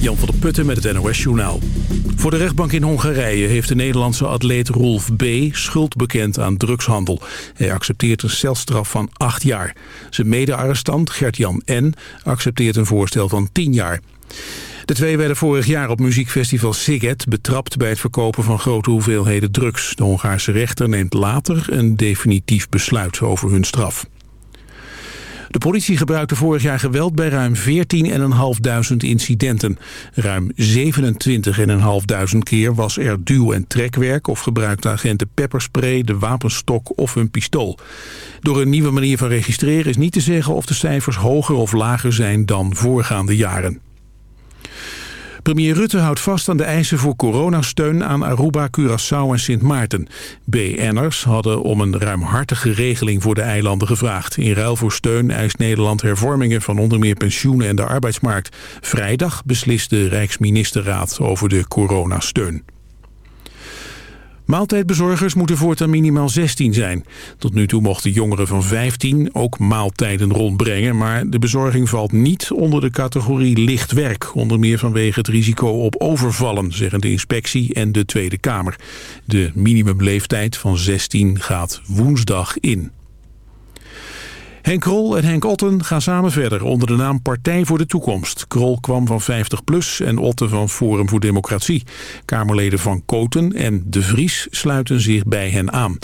Jan van der Putten met het NOS Journaal. Voor de rechtbank in Hongarije heeft de Nederlandse atleet Rolf B. schuld bekend aan drugshandel. Hij accepteert een celstraf van acht jaar. Zijn mede-arrestant Gert-Jan N. accepteert een voorstel van tien jaar. De twee werden vorig jaar op muziekfestival Siget betrapt bij het verkopen van grote hoeveelheden drugs. De Hongaarse rechter neemt later een definitief besluit over hun straf. De politie gebruikte vorig jaar geweld bij ruim 14.500 incidenten. Ruim 27.500 keer was er duw- en trekwerk... of gebruikte agenten pepperspray, de wapenstok of een pistool. Door een nieuwe manier van registreren is niet te zeggen... of de cijfers hoger of lager zijn dan voorgaande jaren. Premier Rutte houdt vast aan de eisen voor coronasteun aan Aruba, Curaçao en Sint Maarten. BN'ers hadden om een ruimhartige regeling voor de eilanden gevraagd. In ruil voor steun eist Nederland hervormingen van onder meer pensioenen en de arbeidsmarkt. Vrijdag beslist de Rijksministerraad over de coronasteun. Maaltijdbezorgers moeten voortaan minimaal 16 zijn. Tot nu toe mochten jongeren van 15 ook maaltijden rondbrengen... maar de bezorging valt niet onder de categorie licht werk... onder meer vanwege het risico op overvallen, zeggen de inspectie en de Tweede Kamer. De minimumleeftijd van 16 gaat woensdag in. Henk Krol en Henk Otten gaan samen verder onder de naam Partij voor de Toekomst. Krol kwam van 50PLUS en Otten van Forum voor Democratie. Kamerleden van Koten en De Vries sluiten zich bij hen aan.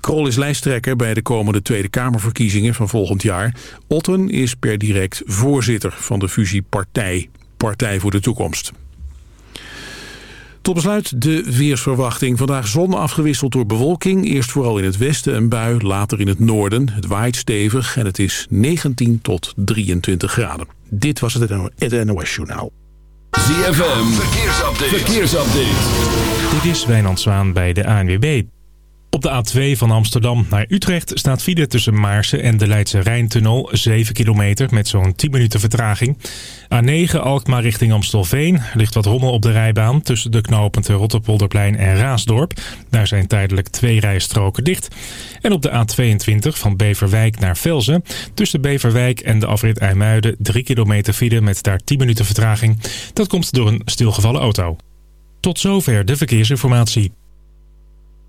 Krol is lijsttrekker bij de komende Tweede Kamerverkiezingen van volgend jaar. Otten is per direct voorzitter van de fusiepartij Partij voor de Toekomst. Tot besluit de weersverwachting. Vandaag zon afgewisseld door bewolking. Eerst vooral in het westen een bui, later in het noorden. Het waait stevig en het is 19 tot 23 graden. Dit was het NOS Journaal. ZFM, verkeersupdate. verkeersupdate. Dit is Wijnand Zwaan bij de ANWB. Op de A2 van Amsterdam naar Utrecht staat file tussen Maarsen en de Leidse Rijntunnel 7 kilometer met zo'n 10 minuten vertraging. A9 Alkmaar richting Amstelveen ligt wat rommel op de rijbaan tussen de knooppunten Rotterpolderplein en Raasdorp. Daar zijn tijdelijk twee rijstroken dicht. En op de A22 van Beverwijk naar Velzen tussen Beverwijk en de afrit IJmuiden 3 kilometer file met daar 10 minuten vertraging. Dat komt door een stilgevallen auto. Tot zover de verkeersinformatie.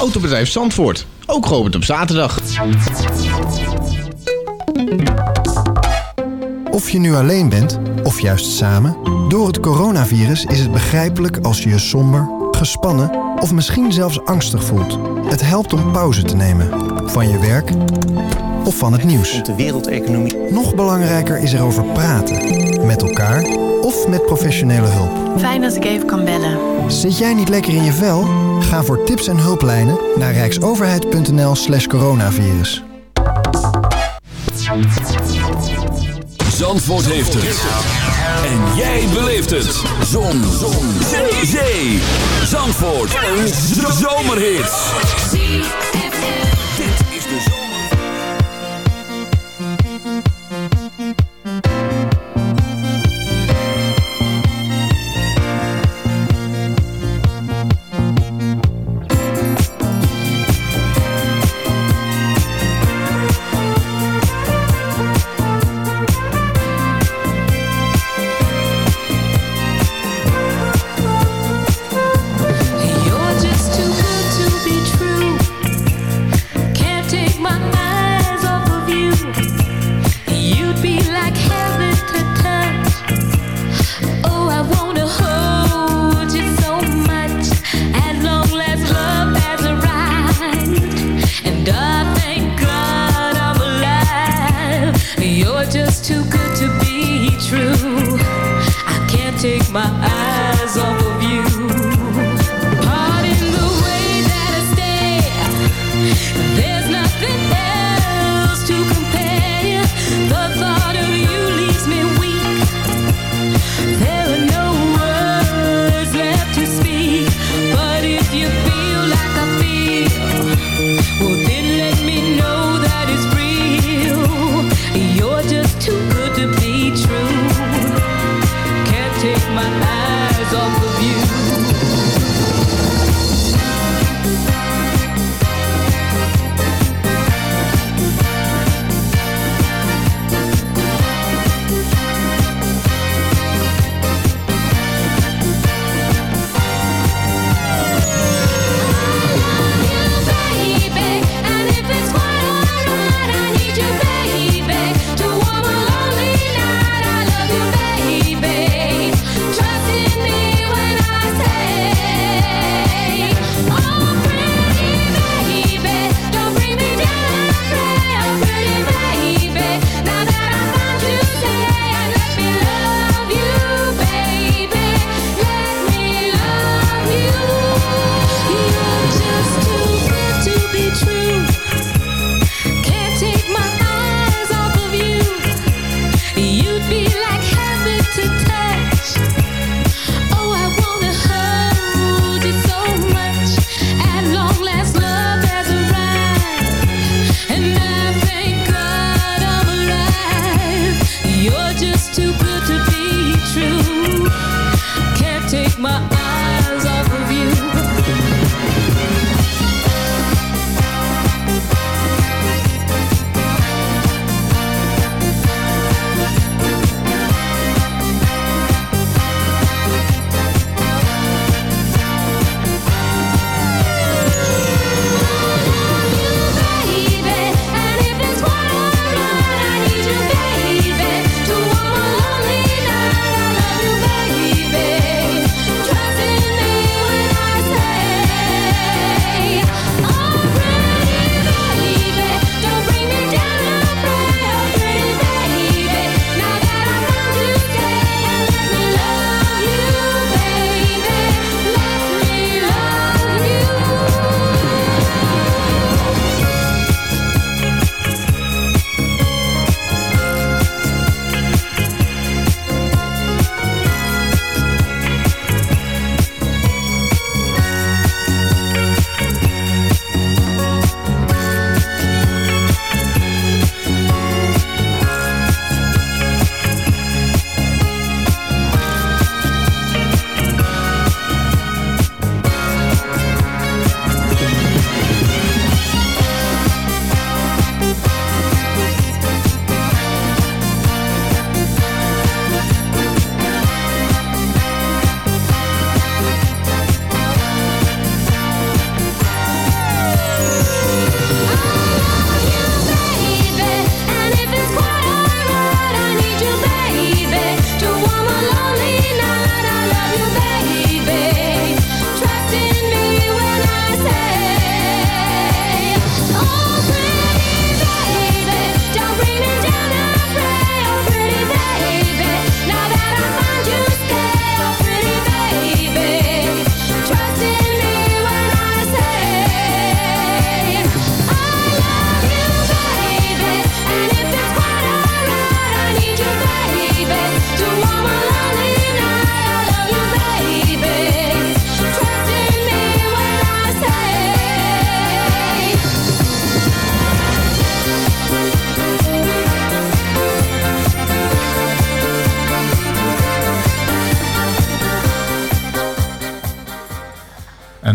Autobedrijf Zandvoort, ook geopend op zaterdag. Of je nu alleen bent, of juist samen... door het coronavirus is het begrijpelijk als je je somber, gespannen... of misschien zelfs angstig voelt. Het helpt om pauze te nemen. Van je werk of van het nieuws. de wereldeconomie. Nog belangrijker is erover praten. Met elkaar of met professionele hulp. Fijn als ik even kan bellen. Zit jij niet lekker in je vel? Ga voor tips en hulplijnen naar rijksoverheid.nl slash coronavirus. Zandvoort heeft het. En jij beleeft het. Zon. Zon. Zee. Zee. Zandvoort. Een zomerhit.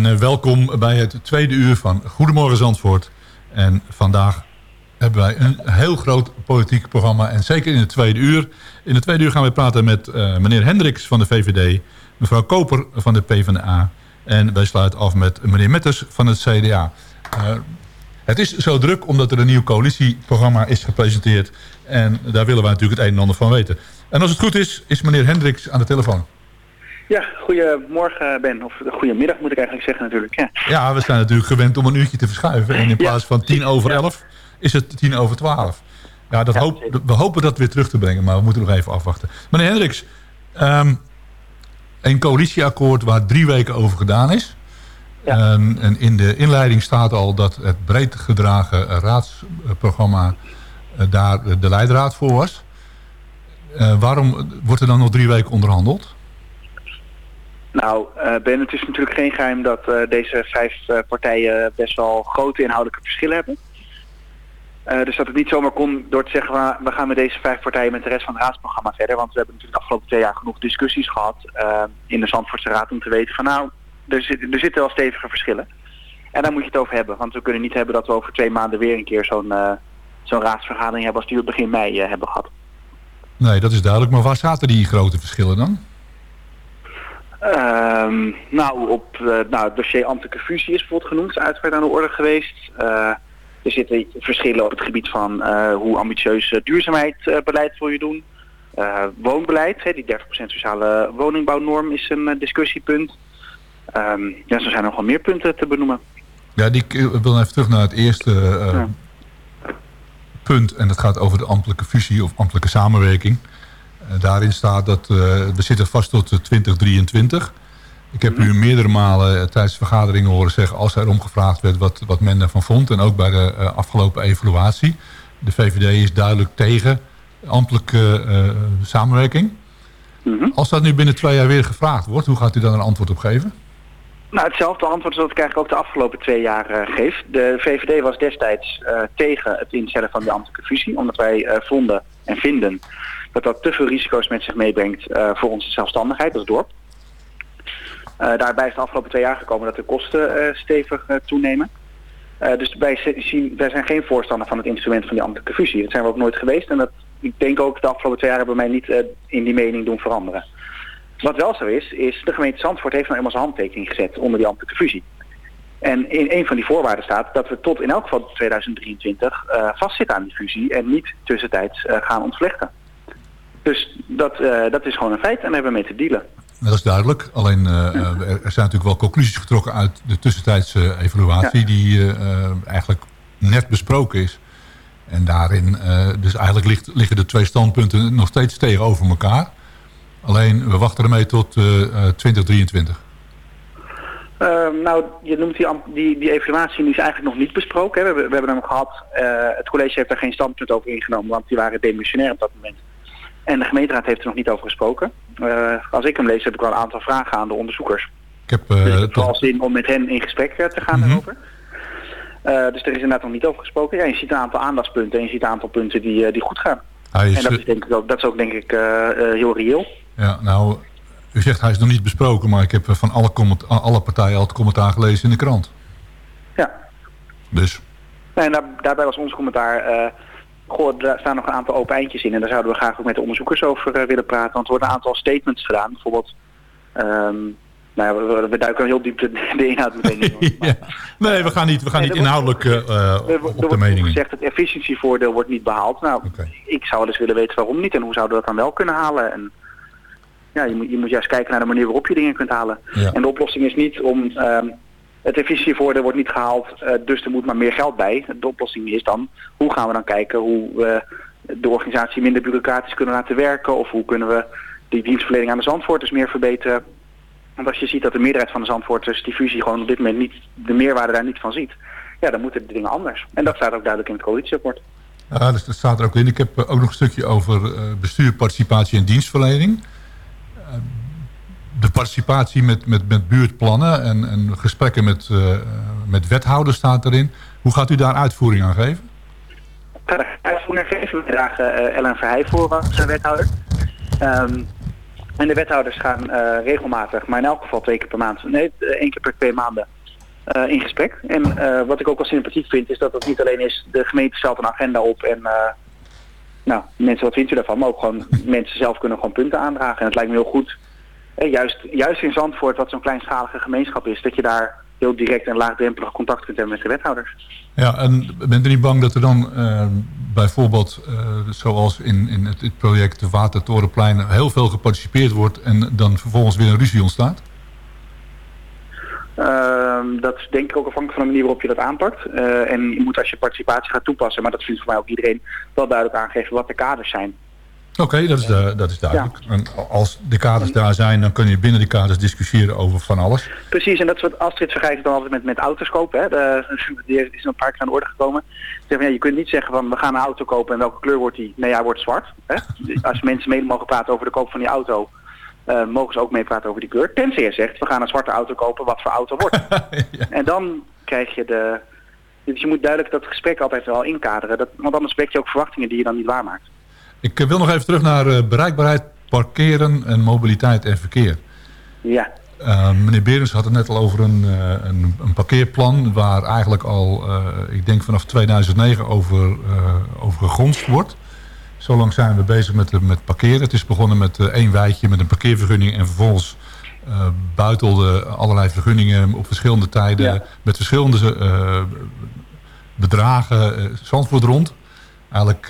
Eh, welkom bij het tweede uur van Goedemorgen Zandvoort. En vandaag hebben wij een heel groot politiek programma. En zeker in het tweede uur. In het tweede uur gaan we praten met eh, meneer Hendricks van de VVD. Mevrouw Koper van de PvdA. En wij sluiten af met meneer Metters van het CDA. Eh, het is zo druk omdat er een nieuw coalitieprogramma is gepresenteerd. En daar willen wij natuurlijk het een en ander van weten. En als het goed is, is meneer Hendricks aan de telefoon. Ja, goedemorgen Ben. Of goedemiddag moet ik eigenlijk zeggen natuurlijk. Ja, Ja, we zijn natuurlijk gewend om een uurtje te verschuiven. En in plaats van tien over elf is het tien over twaalf. Ja, dat hoop, we hopen dat weer terug te brengen, maar we moeten nog even afwachten. Meneer Hendricks, ehm, een coalitieakkoord waar drie weken over gedaan is. Ehm, en in de inleiding staat al dat het breed gedragen raadsprogramma eh, daar de leidraad voor was. Eh, waarom wordt er dan nog drie weken onderhandeld? Nou, eh, Ben, het is natuurlijk geen geheim dat eh, deze vijf eh, partijen best wel grote inhoudelijke verschillen hebben. Dus dat het niet zomaar kon door te zeggen, we- gaan met deze vijf partijen met de rest van het raadsprogramma verder. Want we hebben natuurlijk de afgelopen twee jaar genoeg discussies gehad eh, in de Zandvoortse Raad om te weten van nou, er, zit, er zitten wel stevige verschillen. En daar moet je het over hebben, want we kunnen niet hebben dat we over twee maanden weer een keer zo'n zo'n raadsvergadering hebben als die we begin mei hebben gehad. Nee, dat is duidelijk. Maar waar zaten die grote verschillen dan? Ehm, nou, op eh, nou, het dossier ambtelijke fusie is bijvoorbeeld genoemd, is uitgebreid aan de orde geweest. Eh, er zitten verschillen op het gebied van eh, hoe ambitieus uh, duurzaamheidsbeleid wil je doen. Woonbeleid, hè, die 30% sociale woningbouwnorm is een discussiepunt. Ehm, ja, zo zijn er nog wel meer punten te benoemen. Ja, die, ik wil even terug naar het eerste punt. En dat gaat over de ambtelijke fusie of ambtelijke samenwerking. Eh, daarin staat dat eh, we zitten vast tot eh, 2023. Ik heb u meerdere malen eh, tijdens vergaderingen horen zeggen... als er om gevraagd werd wat, wat men daarvan vond. En ook bij de eh, afgelopen evaluatie. De VVD is duidelijk tegen ambtelijke eh, samenwerking. Als dat nu binnen twee jaar weer gevraagd wordt... hoe gaat u dan een antwoord op geven? Nou, hetzelfde antwoord dat ik eigenlijk ook de afgelopen twee jaar eh, geef. De VVD was destijds eh, tegen het instellen van de ambtelijke fusie, omdat wij eh, vonden en vinden dat dat te veel risico's met zich meebrengt eh, voor onze zelfstandigheid als dorp. Eh, daarbij is de afgelopen twee jaar gekomen dat de kosten eh, stevig toenemen. Dus wij, zijn geen voorstander van het instrument van die ambtelijke fusie. Dat zijn we ook nooit geweest en dat, ik denk ook de afgelopen twee jaar hebben mij niet in die mening doen veranderen. Wat wel zo is, is de gemeente Zandvoort heeft nou eenmaal zijn handtekening gezet onder die ambtelijke fusie. En in een van die voorwaarden staat dat we tot in elk geval 2023 eh, vastzitten aan die fusie en niet tussentijds gaan ontvlechten. Dus dat, eh, dat is gewoon een feit en daar hebben we mee te dealen. Dat is duidelijk. Alleen eh, eh, er zijn natuurlijk wel conclusies getrokken uit de tussentijdse evaluatie... die eigenlijk net besproken is. En daarin, dus eigenlijk ligt, liggen de twee standpunten nog steeds tegenover elkaar. Alleen, we wachten ermee tot eh, eh, 2023. Ehm, nou, je noemt die, die, die evaluatie, die is eigenlijk nog niet besproken. Hè. We, hebben, we hebben hem gehad. eh, het college heeft daar geen standpunt over ingenomen, want die waren demissionair op dat moment. En de gemeenteraad heeft er nog niet over gesproken. Eh, als ik hem lees, heb ik wel een aantal vragen aan de onderzoekers. Ik heb eh, Dus ik heb vooral zin om met hen in gesprek eh, te gaan Mhm. daarover. Eh, dus er is inderdaad nog niet over gesproken. Ja, je ziet een aantal aandachtspunten en je ziet een aantal punten die, eh, die goed gaan. Hij is, en dat is, denk ik ook, dat is ook denk ik eh, heel reëel. Ja, nou, u zegt hij is nog niet besproken... maar ik heb van alle, alle partijen al het commentaar gelezen in de krant. Ja. Dus, En daar, daarbij was ons commentaar... goh, daar staan nog een aantal open eindjes in. En daar zouden we graag ook met de onderzoekers over eh, willen praten. Want er worden een aantal statements gedaan. Bijvoorbeeld... ehm, nou ja, we, duiken heel diep de, de inhoud meteen in. ja. Nee, we gaan niet, we gaan Nee, niet er wordt- inhoudelijk eh, eh, Er, wordt- er op de wordt meningen. gezegd het efficiëntievoordeel wordt niet behaald. Nou, ik zou eens willen weten waarom niet en hoe zouden we dat dan wel kunnen halen. En ja, je moet, je moet juist kijken naar de manier waarop je dingen kunt halen. Ja. En de oplossing is niet om ehm, het efficiëntievoordeel wordt niet gehaald, eh, dus er moet maar meer geld bij. De oplossing is dan hoe gaan we dan kijken hoe we de organisatie minder bureaucratisch kunnen laten werken of hoe kunnen we die dienstverlening aan de Zandvoorters meer verbeteren. Want als je ziet dat de meerderheid van de Zandvoorters die fusie gewoon op dit moment niet de meerwaarde daar niet van ziet, ja, dan moeten de dingen anders. En dat staat ook duidelijk in het coalitieakkoord. Ja, dus dat staat er ook in. Ik heb eh, ook nog een stukje over eh, bestuur, participatie en dienstverlening. Eh, de participatie met, met, met buurtplannen en, en gesprekken met, eh, met wethouders staat erin. Hoe gaat u daar uitvoering aan geven? Er uitvoering geven. We dragen eh, Ellen Verheij voor als eh, wethouder. Ehm, En de wethouders gaan eh, regelmatig, maar in elk geval twee keer per maand, nee, eh, één keer per twee maanden, eh, in gesprek. En eh, wat ik ook wel sympathiek vind, is dat het niet alleen is, de gemeente stelt een agenda op en eh, nou, mensen, wat vindt u daarvan? Maar ook gewoon mensen zelf kunnen gewoon punten aandragen. En het lijkt me heel goed, eh, juist, juist in Zandvoort, wat zo'n kleinschalige gemeenschap is, dat je daar heel direct en laagdrempelig contact kunt hebben met de wethouders. Ja, en bent u niet bang dat er dan eh, bijvoorbeeld, eh, zoals in, in het, het project de Watertorenplein, heel veel geparticipeerd wordt en dan vervolgens weer een ruzie ontstaat? Ehm, dat is denk ik ook afhankelijk van de manier waarop je dat aanpakt. En je moet als je participatie gaat toepassen, maar dat vindt voor mij ook iedereen wel duidelijk aangeven wat de kaders zijn. Oké, dat, is du- dat is duidelijk. En als de kaders daar zijn, dan kun je binnen die kaders discussiëren over van alles. Precies, en dat is wat Astrid vergelijkt dan altijd met, met auto's kopen. Hè. De, die is een paar keer aan de orde gekomen. Zeg van, ja, je kunt niet zeggen van we gaan een auto kopen en welke kleur wordt die? Nee, hij wordt zwart. Hè. Als mensen mee mogen praten over de koop van die auto, eh, mogen ze ook meepraten over die kleur. Tenzij je zegt, we gaan een zwarte auto kopen, wat voor auto wordt. En dan krijg je de... Dus je moet duidelijk dat gesprek altijd wel inkaderen. Dat, want anders spreek je ook verwachtingen die je dan niet waarmaakt. Ik eh, wil nog even terug naar eh, bereikbaarheid, parkeren en mobiliteit en verkeer. Ja. Uh, meneer Berens had het net al over een, uh, een, een, parkeerplan waar eigenlijk al, uh, ik denk vanaf 2009 over, over gegonst wordt. Zo lang zijn we bezig met, met parkeren. Het is begonnen met één wijtje met een parkeervergunning en vervolgens buitelde allerlei vergunningen op verschillende tijden ja. met verschillende bedragen Zandvoort rond. Eigenlijk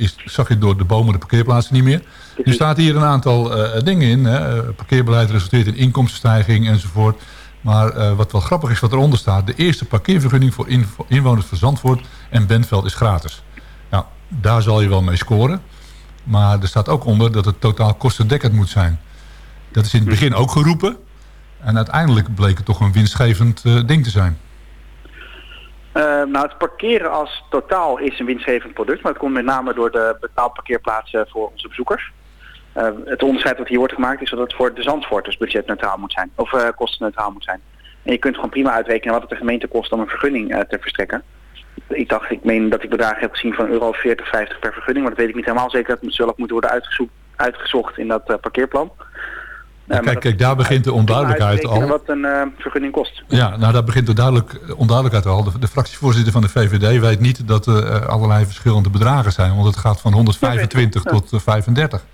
is, zag je door de bomen de parkeerplaatsen niet meer. Nu staat hier een aantal uh, dingen in. Hè. Parkeerbeleid resulteert in inkomstenstijging enzovoort. Maar uh, wat wel grappig is wat eronder staat... de eerste parkeervergunning voor in, inwoners van Zandvoort en Bentveld is gratis. Nou, daar zal je wel mee scoren. Maar er staat ook onder dat het totaal kostendekkend moet zijn. Dat is in het begin ook geroepen. En uiteindelijk bleek het toch een winstgevend ding te zijn. Uh, nou, het parkeren als totaal is een winstgevend product, maar het komt met name door de betaalparkeerplaatsen voor onze bezoekers. Uh, het onderscheid wat hier wordt gemaakt is dat het voor de Zandvoorters budgetneutraal moet zijn, of uh, kostenneutraal moet zijn. En je kunt gewoon prima uitrekenen wat het de gemeente kost om een vergunning te verstrekken. Ik dacht, ik meen dat ik bedragen heb gezien van euro 40, 50 per vergunning, maar dat weet ik niet helemaal zeker. Dat zal ook moeten worden uitgezocht, uitgezocht in dat parkeerplan. Kijk, kijk, daar begint de onduidelijkheid al. wat een uh, vergunning kost. Ja, nou daar begint de duidelijk, onduidelijkheid al. De, de, fractievoorzitter van de VVD weet niet dat er uh, allerlei verschillende bedragen zijn. Want het gaat van 125 ja, tot uh, 35.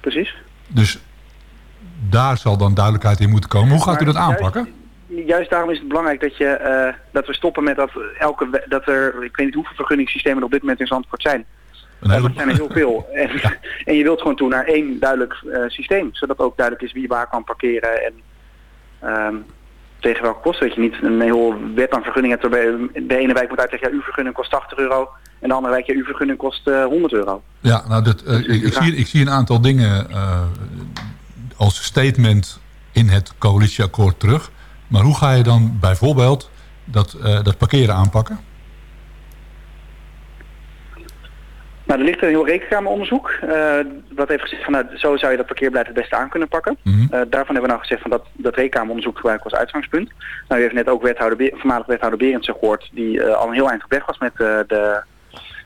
Precies. Dus daar zal dan duidelijkheid in moeten komen. Hoe gaat maar u dat aanpakken? Juist, juist, daarom is het belangrijk dat, je, eh, dat we stoppen met dat, elke, dat er, ik weet niet hoeveel vergunningssystemen er op dit moment in Zandvoort zijn. Een hele... Dat zijn er heel veel. En, ja. en, je wilt gewoon toe naar één duidelijk uh, systeem. Zodat ook duidelijk is wie waar kan parkeren. En um, tegen welke kosten. Dat je niet een heel wet aan vergunning hebt. Waarbij de ene wijk moet uitleggen, ja, uw vergunning kost 80 euro. En de andere wijk, ja, uw vergunning kost uh, 100 euro. Ja, nou, dat, uh, ik, ik, zie, ik zie een aantal dingen als statement in het coalitieakkoord terug. Maar hoe ga je dan bijvoorbeeld dat, dat parkeren aanpakken? Nou, er ligt een heel rekenkameronderzoek. Uh, wat heeft gezegd van nou, zo zou je dat parkeerbeleid het beste aan kunnen pakken. Mm -hmm. uh, daarvan hebben we nou gezegd van dat, dat rekenkameronderzoek gebruiken als uitgangspunt. Nou, u heeft net ook wethouder, voormalig wethouder Berendsen gehoord die uh, al een heel eind op weg was met de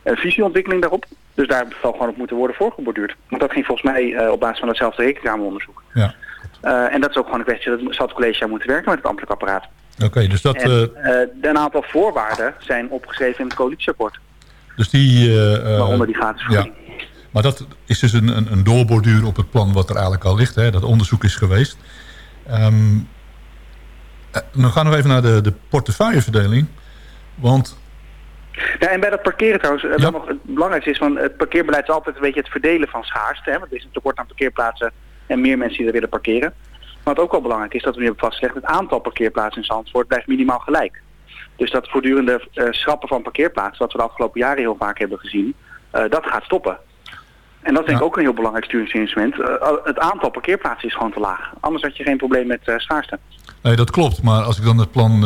visieontwikkeling daarop. Dus daar zal gewoon op moeten worden voorgeborduurd. Want dat ging volgens mij op basis van datzelfde rekenkameronderzoek. Ja. en dat is ook gewoon een kwestie, dat zal het college aan moeten werken met het ambtelijk apparaat. Oké, okay, dus dat... En, een aantal voorwaarden zijn opgeschreven in het coalitieakkoord. Dus die... Uh, Waaronder die gratis ja. Maar dat is dus een, een, een doorborduur op het plan wat er eigenlijk al ligt. Hè? Dat onderzoek is geweest. Um, dan gaan we even naar de, de portefeuilleverdeling. Want... Ja, en bij dat parkeren trouwens, ja. nog het belangrijkste is van het parkeerbeleid is altijd een beetje het verdelen van schaarste. Hè? Want er is een tekort aan parkeerplaatsen en meer mensen die er willen parkeren. Maar wat ook wel belangrijk is dat we nu hebben vastgelegd, het aantal parkeerplaatsen in Zandvoort blijft minimaal gelijk. Dus dat voortdurende uh, schrappen van parkeerplaatsen, wat we de afgelopen jaren heel vaak hebben gezien, uh, dat gaat stoppen. En dat is denk ik ook een heel belangrijk sturingsinstrument. Uh, het aantal parkeerplaatsen is gewoon te laag. Anders had je geen probleem met schaarste. Nee, dat klopt. Maar als ik dan het plan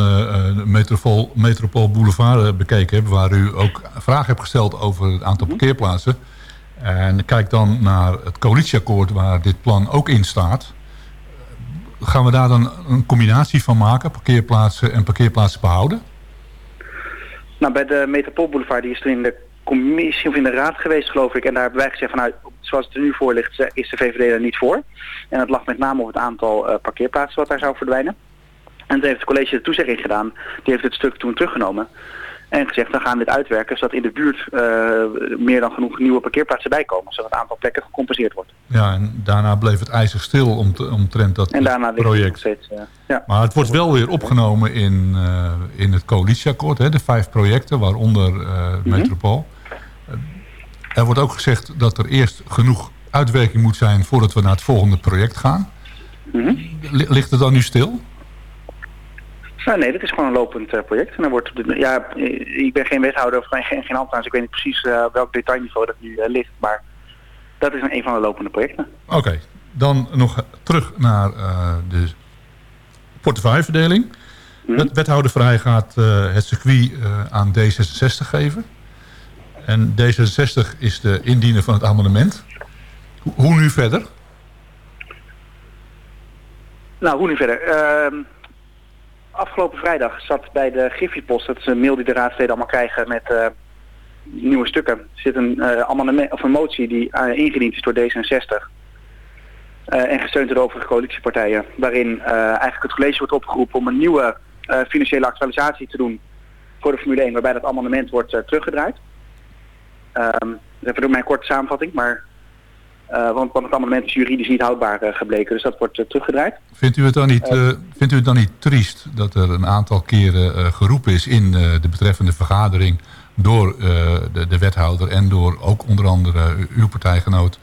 Metropool, Metropool Boulevard bekeken heb... waar u ook vragen hebt gesteld over het aantal parkeerplaatsen... en kijk dan naar het coalitieakkoord waar dit plan ook in staat... gaan we daar dan een combinatie van maken? Parkeerplaatsen en parkeerplaatsen behouden? Nou, bij de Metropoolboulevard, die is toen in de commissie of in de raad geweest, geloof ik. En daar hebben wij gezegd van, nou, zoals het er nu voor ligt, is de VVD er niet voor. En dat lag met name op het aantal eh, parkeerplaatsen wat daar zou verdwijnen. En toen heeft het college de toezegging gedaan. Die heeft het stuk toen teruggenomen. En gezegd, dan gaan we dit uitwerken zodat in de buurt eh, meer dan genoeg nieuwe parkeerplaatsen bijkomen. Zodat het aantal plekken gecompenseerd wordt. Ja, en daarna bleef het ijzig stil om omtrent dat En daarna het project. nog steeds... eh, ja. Maar het wordt wel weer opgenomen in, eh, in het coalitieakkoord. Hè, de vijf projecten, waaronder eh, Metropool. Er wordt ook gezegd dat er eerst genoeg uitwerking moet zijn... voordat we naar het volgende project gaan. Mhm. Li- Ligt het dan nu stil? Nou, nee, dit is gewoon een lopend eh, project. En dan wordt ja, eh, ik ben geen wethouder of geen, geen, geen ambtenaar, dus ik weet niet precies eh, welk detailniveau dat nu ligt. Maar dat is een, een van de lopende projecten. Oké, dan nog terug naar de portefeuilleverdeling. Wet- Wethouder Vrij gaat het circuit aan D66 geven. En D66 is de indiener van het amendement. Ho- Hoe nu verder? Nou, hoe nu verder? Afgelopen vrijdag zat bij de Griffiepost, dat is een mail die de raadsleden allemaal krijgen met eh, nieuwe stukken, zit een, eh, amendement, of een motie die eh, ingediend is door D66. eh, en gesteund door overige coalitiepartijen, waarin eigenlijk het college wordt opgeroepen om een nieuwe financiële actualisatie te doen voor de Formule 1, waarbij dat amendement wordt teruggedraaid. Ehm even door mijn korte samenvatting, maar eh, want, want het amendement is juridisch niet houdbaar eh, gebleken, dus dat wordt eh, teruggedraaid. Vindt u het dan niet, vindt u het dan niet triest dat er een aantal keren geroepen is in de betreffende vergadering door de, de wethouder en door ook onder andere uw partijgenoot.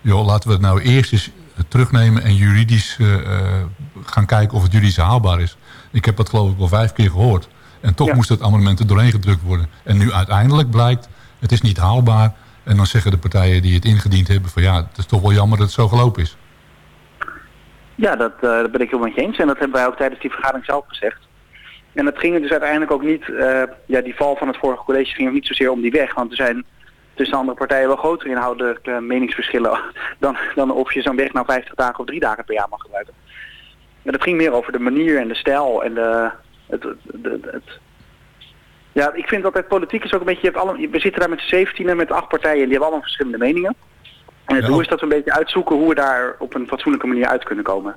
Joh, laten we het nou eerst eens terugnemen en juridisch gaan kijken of het juridisch haalbaar is. Ik heb dat geloof ik wel vijf keer gehoord. En toch Ja. moest het amendement er doorheen gedrukt worden. En nu uiteindelijk blijkt, het is niet haalbaar. En dan zeggen de partijen die het ingediend hebben van ja, het is toch wel jammer dat het zo gelopen is. Ja, dat, dat ben ik je eens. En dat hebben wij ook tijdens die vergadering zelf gezegd. En het ging dus uiteindelijk ook niet, eh, ja, die val van het vorige college ging ook niet zozeer om die weg. Want er zijn tussen andere partijen wel grotere inhoudelijke meningsverschillen dan, dan of je zo'n weg nou 50 dagen of drie dagen per jaar mag gebruiken. Maar het ging meer over de manier en de stijl en de, het, het- ja, ik vind altijd politiek is ook een beetje, je hebt alle, we zitten daar met z'n zeventienen met acht partijen en die hebben allemaal verschillende meningen. En het Ja. doel is dat we een beetje uitzoeken hoe we daar op een fatsoenlijke manier uit kunnen komen.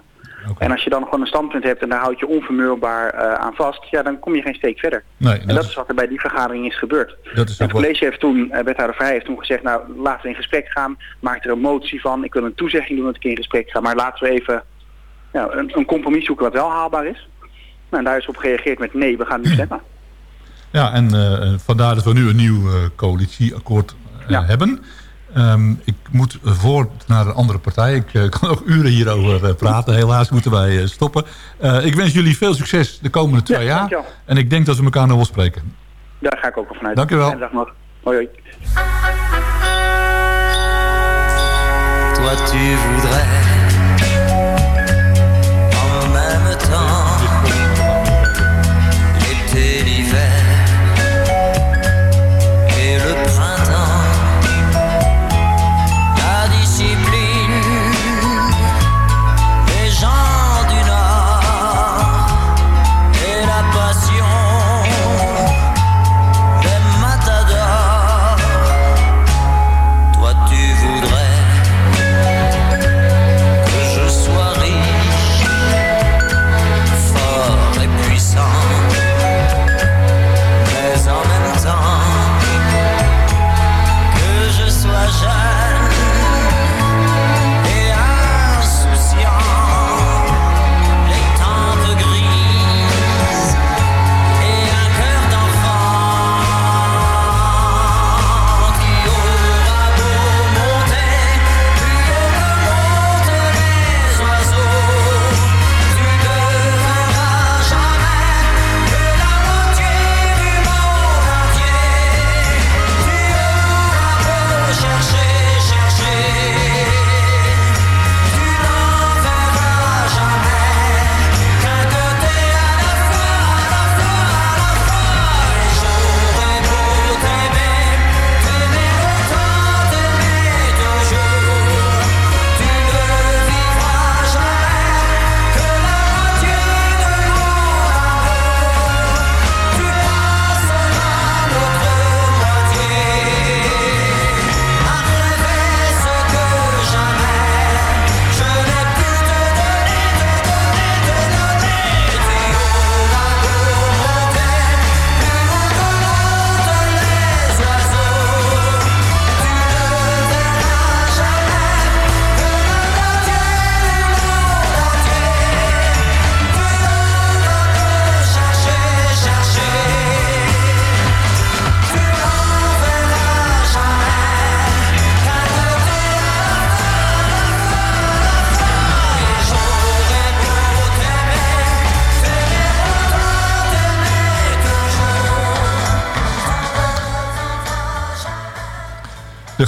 En als je dan gewoon een standpunt hebt en daar houd je onvermurbaar eh, aan vast, ja, dan kom je geen steek verder. Nee, En dat is wat er bij die vergadering is gebeurd. dat is En het wat- college heeft toen, eh, wethouder Vrij heeft toen gezegd, nou laten we in gesprek gaan, maak er een motie van. Ik wil een toezegging doen dat ik in gesprek ga, maar laten we even ja, een, een compromis zoeken wat wel haalbaar is. Nou, en daar is op gereageerd met nee, we gaan nu stemmen. Ja, en eh, vandaar dat we nu een nieuw eh, coalitieakkoord eh, Ja. hebben. Ehm, ik moet voor naar een andere partij. Ik eh, kan nog uren hierover eh, praten. Helaas moeten wij eh, stoppen. Eh, ik wens jullie veel succes de komende twee Ja, jaar. dankjewel. En ik denk dat we elkaar nog wel spreken. Daar ga ik ook vanuit. Dank u wel. Fijne dag nog. Hoi hoi. Toi tu voudrais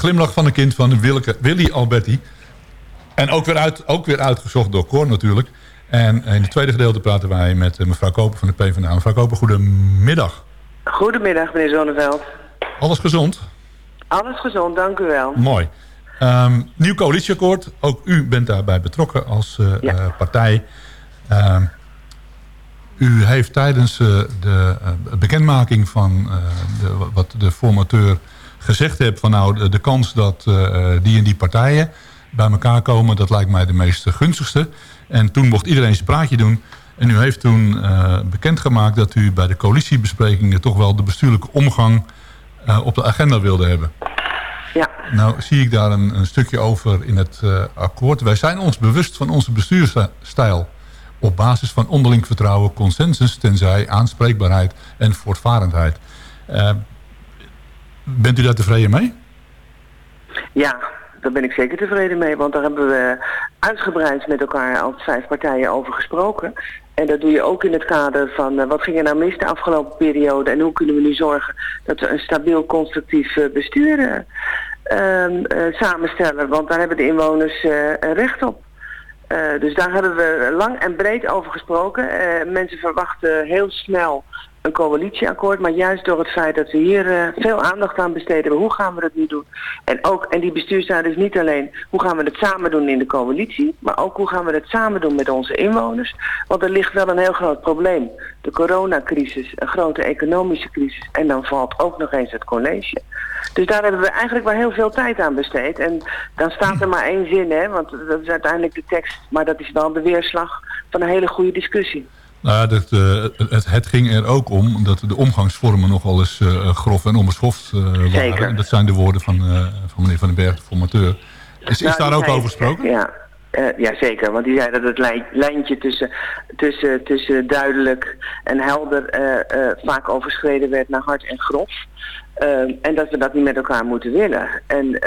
glimlach van een kind van Willeke, Willy Alberti. En ook weer, uit, ook weer uitgezocht door Cor natuurlijk. En in het tweede gedeelte praten wij met eh, mevrouw Koper van de PvdA. Mevrouw Koper, goedemiddag. Goedemiddag, meneer Zonneveld. Alles gezond? Alles gezond, dank u wel. Mooi. Ehm, nieuw coalitieakkoord. Ook u bent daarbij betrokken als eh, eh, partij. Ehm, u heeft tijdens de bekendmaking van de, wat de formateur gezegd heeft... van nou, de, kans dat eh, die en die partijen bij elkaar komen... dat lijkt mij de meest gunstigste. En toen mocht iedereen zijn praatje doen... En u heeft toen uh, bekendgemaakt dat u bij de coalitiebesprekingen... toch wel de bestuurlijke omgang op de agenda wilde hebben. Ja. Nou zie ik daar een, een stukje over in het uh, akkoord. Wij zijn ons bewust van onze bestuursstijl. Op basis van onderling vertrouwen, consensus, tenzij aanspreekbaarheid en voortvarendheid. Bent u daar tevreden mee? Ja, daar ben ik zeker tevreden mee. Want daar hebben we uitgebreid met elkaar als vijf partijen over gesproken. En dat doe je ook in het kader van uh, wat ging er nou mis de afgelopen periode... en hoe kunnen we nu zorgen dat we een stabiel, constructief uh, bestuur uh, samenstellen. Want daar hebben de inwoners recht op. dus daar hebben we lang en breed over gesproken. mensen verwachten heel snel een coalitieakkoord, maar juist door het feit dat we hier uh, veel aandacht aan besteden, hoe gaan we dat nu doen? En ook, en die bestuursraad is niet alleen hoe gaan we het samen doen in de coalitie, maar ook hoe gaan we het samen doen met onze inwoners? Want er ligt wel een heel groot probleem. De coronacrisis, een grote economische crisis en dan valt ook nog eens het college. Dus daar hebben we eigenlijk wel heel veel tijd aan besteed. En dan staat er maar één zin, hè, want dat is uiteindelijk de tekst, maar dat is wel de weerslag van een hele goede discussie. Nou, dat, uh, het, het, ging er ook om dat de omgangsvormen nogal eens uh, grof en onbeschoft uh, waren. Zeker. Dat zijn de woorden van, van meneer Van den Berg, de formateur. Is, nou, is daar ook zei, over gesproken? Ja. ja, zeker. Want die zei dat het lijn, lijntje tussen, tussen, tussen duidelijk en helder vaak overschreden werd naar hard en grof. en dat we dat niet met elkaar moeten willen. En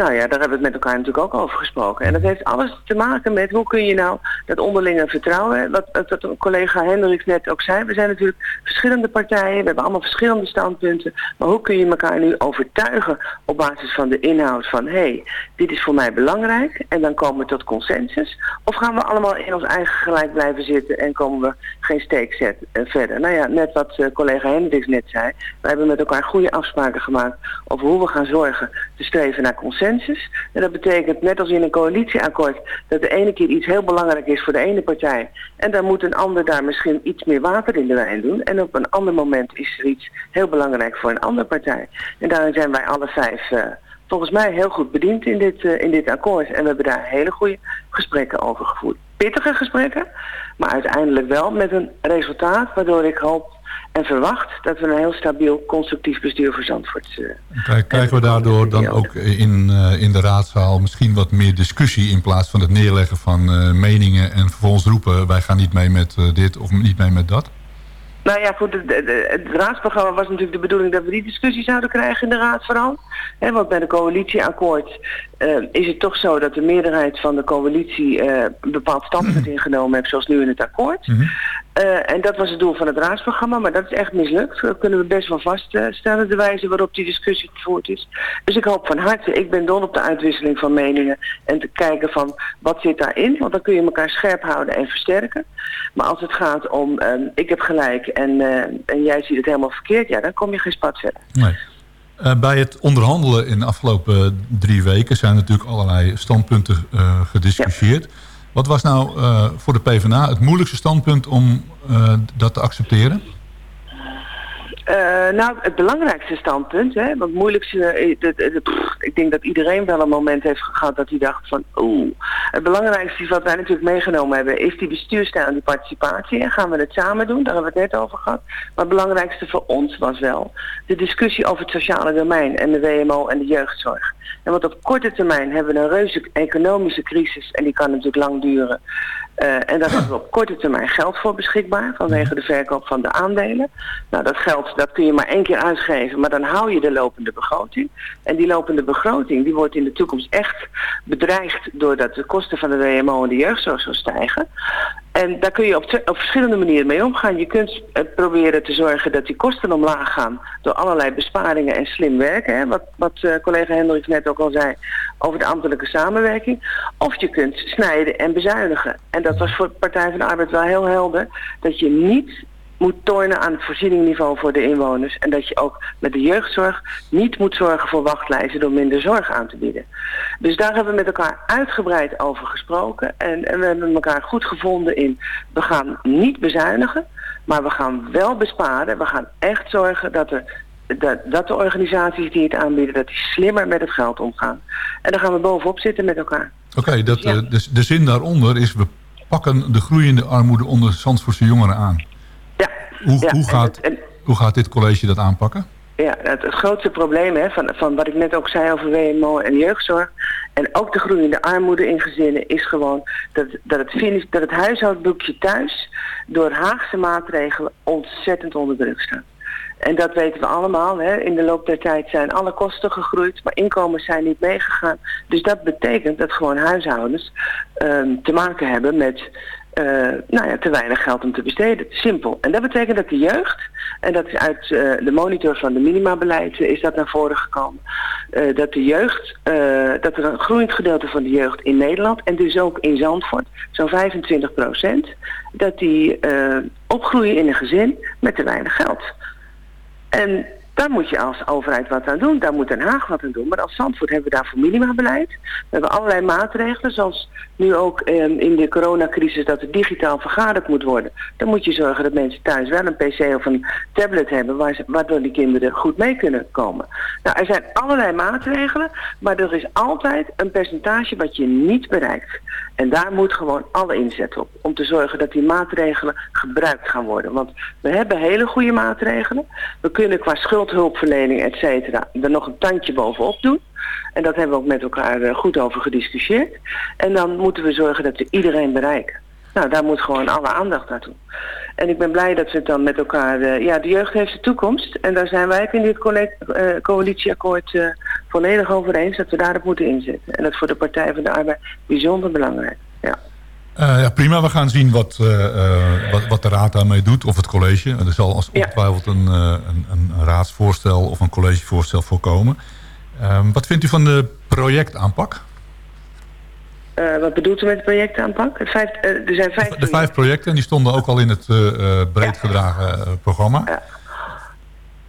nou ja, daar hebben we het met elkaar natuurlijk ook over gesproken. En dat heeft alles te maken met hoe kun je nou dat onderlinge vertrouwen, wat, wat collega Hendricks net ook zei. We zijn natuurlijk verschillende partijen, we hebben allemaal verschillende standpunten. Maar hoe kun je elkaar nu overtuigen op basis van de inhoud van hé, hey, dit is voor mij belangrijk en dan komen we tot consensus. Of gaan we allemaal in ons eigen gelijk blijven zitten en komen we geen steek zet, uh, verder. Nou ja, net wat uh, collega Hendricks net zei. We hebben met elkaar goede afspraken gemaakt over hoe we gaan zorgen te streven naar consensus. En dat betekent, net als in een coalitieakkoord, dat de ene keer iets heel belangrijk is voor de ene partij. En dan moet een ander daar misschien iets meer water in de wijn doen. En op een ander moment is er iets heel belangrijk voor een andere partij. En daarin zijn wij alle vijf uh, volgens mij heel goed bediend in dit, uh, in dit akkoord. En we hebben daar hele goede gesprekken over gevoerd. Pittige gesprekken, maar uiteindelijk wel met een resultaat waardoor ik hoop en verwacht dat we een heel stabiel, constructief bestuur voor Zandvoort uh, Krijgen we daardoor dan ook in, uh, in de raadzaal misschien wat meer discussie... in plaats van het neerleggen van uh, meningen en vervolgens roepen... wij gaan niet mee met dit of niet mee met dat? Nou ja, goed, het, raadsprogramma was natuurlijk de bedoeling dat we die discussie zouden krijgen in de raad vooral. He, want bij de coalitieakkoord uh, is het toch zo dat de meerderheid van de coalitie uh, een bepaald standpunt ingenomen heeft, zoals nu in het akkoord. Mm -hmm. Uh, en dat was het doel van het raadsprogramma, maar dat is echt mislukt. Dat kunnen we best wel vaststellen, de wijze waarop die discussie gevoerd is. Dus ik hoop van harte, ik ben dol op de uitwisseling van meningen en te kijken van wat zit daarin, want dan kun je elkaar scherp houden en versterken. Maar als het gaat om, ik heb gelijk en, en jij ziet het helemaal verkeerd, ja, dan kom je geen spat verder. Nee. Uh, bij het onderhandelen in de afgelopen drie weken zijn natuurlijk allerlei standpunten uh, gediscussieerd. Ja. Wat was nou uh, voor de PvdA het moeilijkste standpunt om dat te accepteren? Uh, nou, het belangrijkste standpunt, hè, want moeilijkste, pff, ik denk dat iedereen wel een moment heeft gehad dat hij dacht van, oeh. Het belangrijkste wat wij natuurlijk meegenomen hebben, is die bestuurstijl en die participatie. En gaan we het samen doen, daar hebben we het net over gehad. Maar het belangrijkste voor ons was wel de discussie over het sociale domein en de WMO en de jeugdzorg. En want op korte termijn hebben we een reuze economische crisis en die kan natuurlijk lang duren. Uh, en daar hebben we op korte termijn geld voor beschikbaar vanwege de verkoop van de aandelen. Nou, dat geld dat kun je maar één keer uitgeven, maar dan hou je de lopende begroting. En die lopende begroting die wordt in de toekomst echt bedreigd doordat de kosten van de WMO en de jeugdzorg zo stijgen. En daar kun je op, op verschillende manieren mee omgaan. Je kunt eh, proberen te zorgen dat die kosten omlaag gaan door allerlei besparingen en slim werken. Hè? Wat, wat eh, collega Hendricks net ook al zei over de ambtelijke samenwerking. Of je kunt snijden en bezuinigen. En dat was voor de Partij van de Arbeid wel heel helder. Dat je niet moet tornen aan het voorzieningniveau voor de inwoners. En dat je ook met de jeugdzorg niet moet zorgen voor wachtlijsten door minder zorg aan te bieden. Dus daar hebben we met elkaar uitgebreid over gesproken. En, en we hebben elkaar goed gevonden in, we gaan niet bezuinigen, maar we gaan wel besparen. We gaan echt zorgen dat er dat, dat de organisaties die het aanbieden, dat die slimmer met het geld omgaan. En daar gaan we bovenop zitten met elkaar. Oké, dat eh, de, de zin daaronder is... we pakken de groeiende armoede onder Zandvoortse jongeren aan. Hoe, Ja, hoe, gaat, en- hoe gaat dit college dat aanpakken? Ja, het, het grootste probleem hè, van, van wat ik net ook zei over WMO en jeugdzorg... en ook de groeiende armoede in gezinnen is gewoon... dat, dat, het, dat het huishoudboekje thuis door Haagse maatregelen ontzettend onder druk staat. En dat weten we allemaal. Hè. In de loop der tijd zijn alle kosten gegroeid, maar inkomens zijn niet meegegaan. Dus dat betekent dat gewoon huishoudens ehm, te maken hebben met eh, nou ja, te weinig geld om te besteden. Simpel. En dat betekent dat de jeugd, en dat is uit eh, de monitor van de minimabeleid eh, is dat naar voren gekomen, dat de jeugd, dat er een groeiend gedeelte van de jeugd in Nederland en dus ook in Zandvoort, zo'n 25 procent, dat die opgroeien in een gezin met te weinig geld. En daar moet je als overheid wat aan doen. Daar moet Den Haag wat aan doen. Maar als Zandvoort hebben we daarvoor minimabeleid. We hebben allerlei maatregelen, zoals nu ook eh, in de coronacrisis dat er digitaal vergaderd moet worden. Dan moet je zorgen dat mensen thuis wel een pc of een tablet hebben, waar waardoor die kinderen goed mee kunnen komen. Nou, er zijn allerlei maatregelen, maar er is altijd een percentage wat je niet bereikt. En daar moet gewoon alle inzet op. Om te zorgen dat die maatregelen gebruikt gaan worden. Want we hebben hele goede maatregelen. We kunnen qua schuldhulpverlening, et cetera, er nog een tandje bovenop doen. En dat hebben we ook met elkaar eh, goed over gediscussieerd. En dan moeten we zorgen dat we iedereen bereiken. Nou, daar moet gewoon alle aandacht naartoe. En ik ben blij dat we het dan met elkaar... eh, ja, de jeugd heeft de toekomst. En daar zijn wij in dit eh, coalitieakkoord volledig over eens... dat we daarop moeten inzetten. En dat is voor de Partij van de Arbeid bijzonder belangrijk. Ja. Eh, ja, prima, we gaan zien wat, eh, eh, wat, wat de raad daarmee doet, of het college. Er zal als ongetwijfeld een, een, een raadsvoorstel of een collegevoorstel voorkomen. Ehm, wat vindt u van de projectaanpak? Wat bedoelt u met projectaanpak? Het vijf, er zijn vijf De vijf projecten, en die stonden ook al in het breed gedragen programma.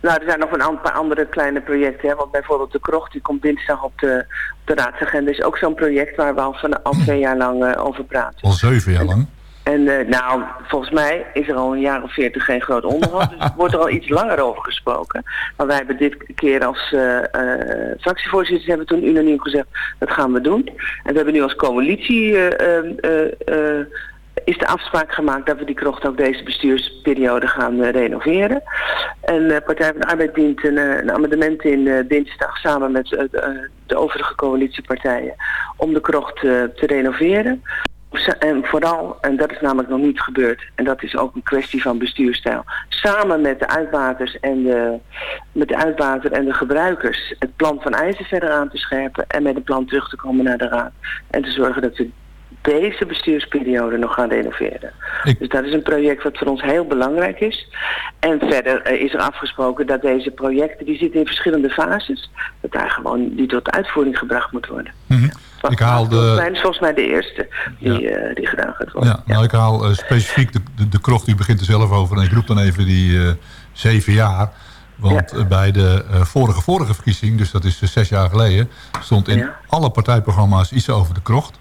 Nou, er zijn nog een paar andere kleine projecten. Hè? Want bijvoorbeeld de krocht, die komt dinsdag op de, op de raadsagenda. is ook zo'n project waar we al, van, al twee jaar lang eh, over praten. Al zeven jaar lang. En eh, nou, volgens mij is er al een jaar of veertig geen groot onderhoud. dus er wordt er al iets langer over gesproken. Maar wij hebben dit keer als eh, fractievoorzitters hebben toen unaniem gezegd, dat gaan we doen. En we hebben nu als coalitie is de afspraak gemaakt dat we die krocht ook deze bestuursperiode gaan eh, renoveren. En eh Partij van de Arbeid dient een, eh, een amendement in dinsdag samen met de, de overige coalitiepartijen om de krocht te renoveren. En vooral, en dat is namelijk nog niet gebeurd, en dat is ook een kwestie van bestuurstijl, samen met de uitbaters en de, met de uitbater en de gebruikers het plan van eisen verder aan te scherpen en met een plan terug te komen naar de raad. En te zorgen dat we deze bestuursperiode nog gaan renoveren. Dus dat is een project wat voor ons heel belangrijk is. En verder eh, is er afgesproken dat deze projecten, die zitten in verschillende fases, dat daar gewoon die tot uitvoering gebracht moet worden. Ik haal Volgens mij de, is volgens mij de eerste die, eh, die gedaan gaat worden. ja, nou, ik haal eh, specifiek de, de, de krocht, die begint er zelf over. En ik roep dan even die zeven jaar. Want bij de vorige, vorige verkiezing, dus dat is zes jaar geleden... stond in alle partijprogramma's iets over de krocht.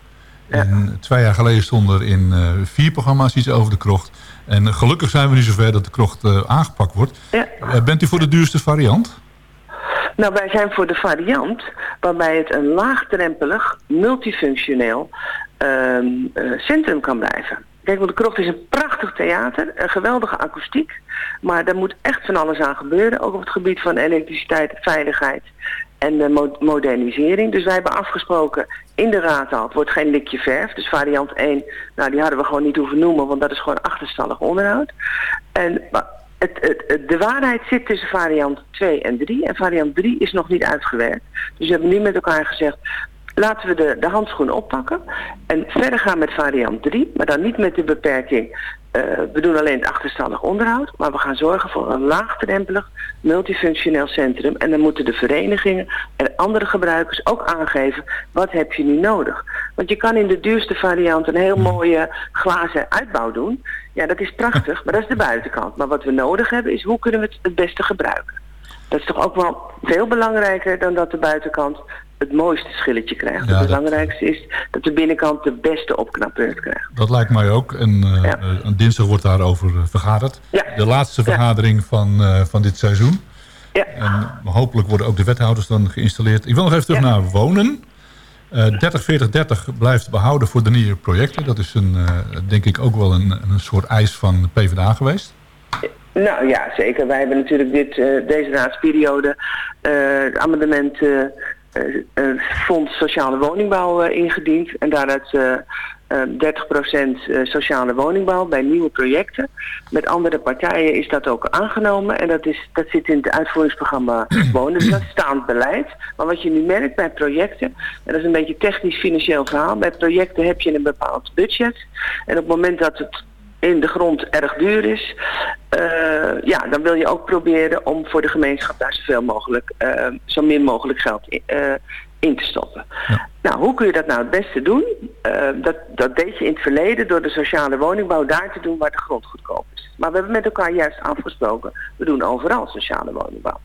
En twee jaar geleden stond er in eh, vier programma's iets over de krocht. En gelukkig zijn we nu zover dat de krocht eh, aangepakt wordt. Ja. Eh, bent u voor de duurste variant? Nou, wij zijn voor de variant waarbij het een laagdrempelig, multifunctioneel ehm, eh, centrum kan blijven. Kijk, want de Krocht is een prachtig theater, een geweldige akoestiek. Maar daar moet echt van alles aan gebeuren, ook op het gebied van elektriciteit, veiligheid en de mo- modernisering. Dus wij hebben afgesproken in de raad al, het wordt geen likje verf. Dus variant 1, nou die hadden we gewoon niet hoeven noemen, want dat is gewoon achterstallig onderhoud. En het, het- de waarheid zit tussen variant 2 en 3. En variant 3 is nog niet uitgewerkt. Dus we hebben nu met elkaar gezegd, laten we de, de handschoen oppakken en verder gaan met variant 3, maar dan niet met de beperking. Eh, we doen alleen het achterstallig onderhoud, maar we gaan zorgen voor een laagdrempelig multifunctioneel centrum. En dan moeten de verenigingen en andere gebruikers ook aangeven, wat heb je nu nodig? Want je kan in de duurste variant een heel mooie glazen uitbouw doen. Ja, dat is prachtig, maar dat is de buitenkant. Maar wat we nodig hebben is, hoe kunnen we het het beste gebruiken? Dat is toch ook wel veel belangrijker dan dat de buitenkant het mooiste schilletje krijgt. Ja, het dat- belangrijkste is dat de binnenkant de beste opknapbeurt krijgt. Dat lijkt mij ook. En eh, eh, dinsdag wordt daarover eh, vergaderd. De laatste vergadering van, van dit seizoen. Ja. En hopelijk worden ook de wethouders dan geïnstalleerd. Ik wil nog even terug naar wonen. Eh 30-40-30 blijft behouden voor de nieuwe projecten. Dat is een, denk ik ook wel een, een soort eis van de PvdA geweest. Nou ja, zeker. Wij hebben natuurlijk dit, deze raadsperiode eh, eh, Fonds Sociale Woningbouw eh, ingediend. En daaruit eh eh, 30% eh, sociale woningbouw bij nieuwe projecten. Met andere partijen is dat ook aangenomen. En dat, is, dat zit in het uitvoeringsprogramma Wonen. Dat staand beleid. Maar wat je nu merkt bij projecten, en dat is een beetje een technisch-financieel verhaal. Bij projecten heb je een bepaald budget. En op het moment dat het in de grond erg duur is, eh, ja, dan wil je ook proberen om voor de gemeenschap daar zoveel mogelijk, eh, zo min mogelijk geld in, eh, in te stoppen. Nou, hoe kun je dat nou het beste doen? Dat, dat deed je in het verleden door de sociale woningbouw daar te doen waar de grond goedkoop is. Maar we hebben met elkaar juist afgesproken, we doen overal sociale woningbouw.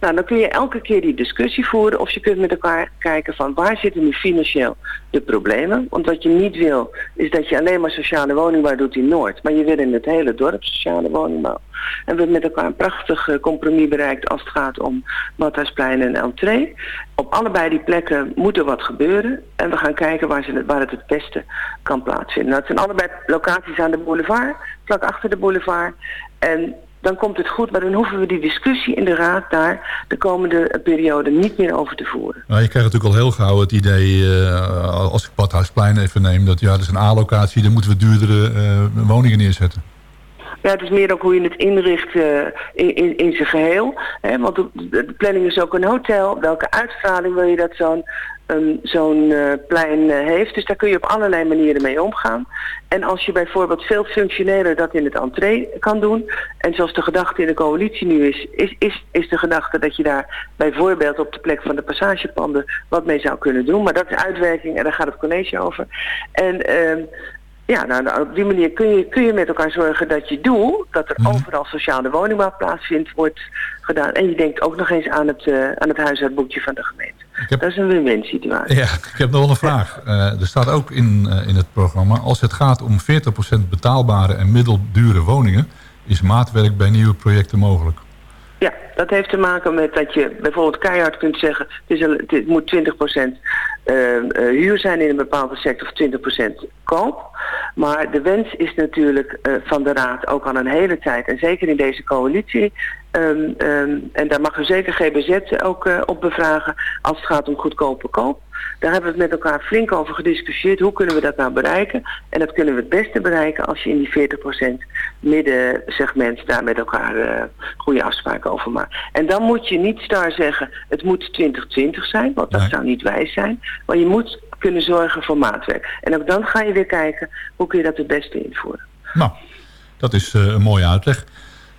Nou, dan kun je elke keer die discussie voeren of je kunt met elkaar kijken van waar zitten nu financieel de problemen. Want wat je niet wil is dat je alleen maar sociale woningbouw doet in Noord. Maar je wil in het hele dorp sociale woningbouw. En we hebben met elkaar een prachtig eh, compromis bereikt als het gaat om Matthijsplein en Entree. Op allebei die plekken moet er wat gebeuren. En we gaan kijken waar, waar het het beste kan plaatsvinden. Nou, het zijn allebei locaties aan de boulevard, vlak achter de boulevard. En dan komt het goed, maar dan hoeven we die discussie in de raad daar de komende periode niet meer over te voeren. Nou, je krijgt natuurlijk al heel gauw het idee, eh, als ik Badhuisplein even neem... dat ja, dat is een A-locatie, daar moeten we duurdere eh, woningen neerzetten. Ja, het is meer ook hoe je het inricht eh, in, in, in zijn geheel. Hè? Want de, de planning is ook een hotel. Welke uitstraling wil je dat zo'n zo'n eh, plein eh, heeft? Dus daar kun je op allerlei manieren mee omgaan. En als je bijvoorbeeld veel functioneler dat in het entree kan doen... en zoals de gedachte in de coalitie nu is... is, is, is de gedachte dat je daar bijvoorbeeld op de plek van de passagepanden... wat mee zou kunnen doen. Maar dat is uitwerking en daar gaat het college over. En... ehm, ja, nou, nou, op die manier kun je, kun je met elkaar zorgen dat je doel, dat er overal sociale woningbouw plaatsvindt, wordt gedaan. En je denkt ook nog eens aan het, eh, aan het huishoudboekje van de gemeente. Dat is een win-win situatie. Ja, ik heb nog wel een vraag. Eh, er staat ook in, eh, in het programma... als het gaat om 40% betaalbare en middeldure woningen... is maatwerk bij nieuwe projecten mogelijk. Ja, dat heeft te maken met dat je bijvoorbeeld keihard kunt zeggen... het, is een, het moet 20% eh, huur zijn in een bepaalde sector of 20% koop. Maar de wens is natuurlijk van de Raad ook al een hele tijd... en zeker in deze coalitie... ehm, ehm, en daar mag u zeker GBZ ook eh, op bevragen als het gaat om goedkope koop. Daar hebben we het met elkaar flink over gediscussieerd. Hoe kunnen we dat nou bereiken? En dat kunnen we het beste bereiken als je in die 40% middensegment daar met elkaar eh, goede afspraken over maakt. En dan moet je niet star zeggen, het moet 2020 zijn, want dat zou niet wijs zijn. Maar je moet kunnen zorgen voor maatwerk. En ook dan ga je weer kijken, hoe kun je dat het beste invoeren. Nou, dat is eh, een mooie uitleg.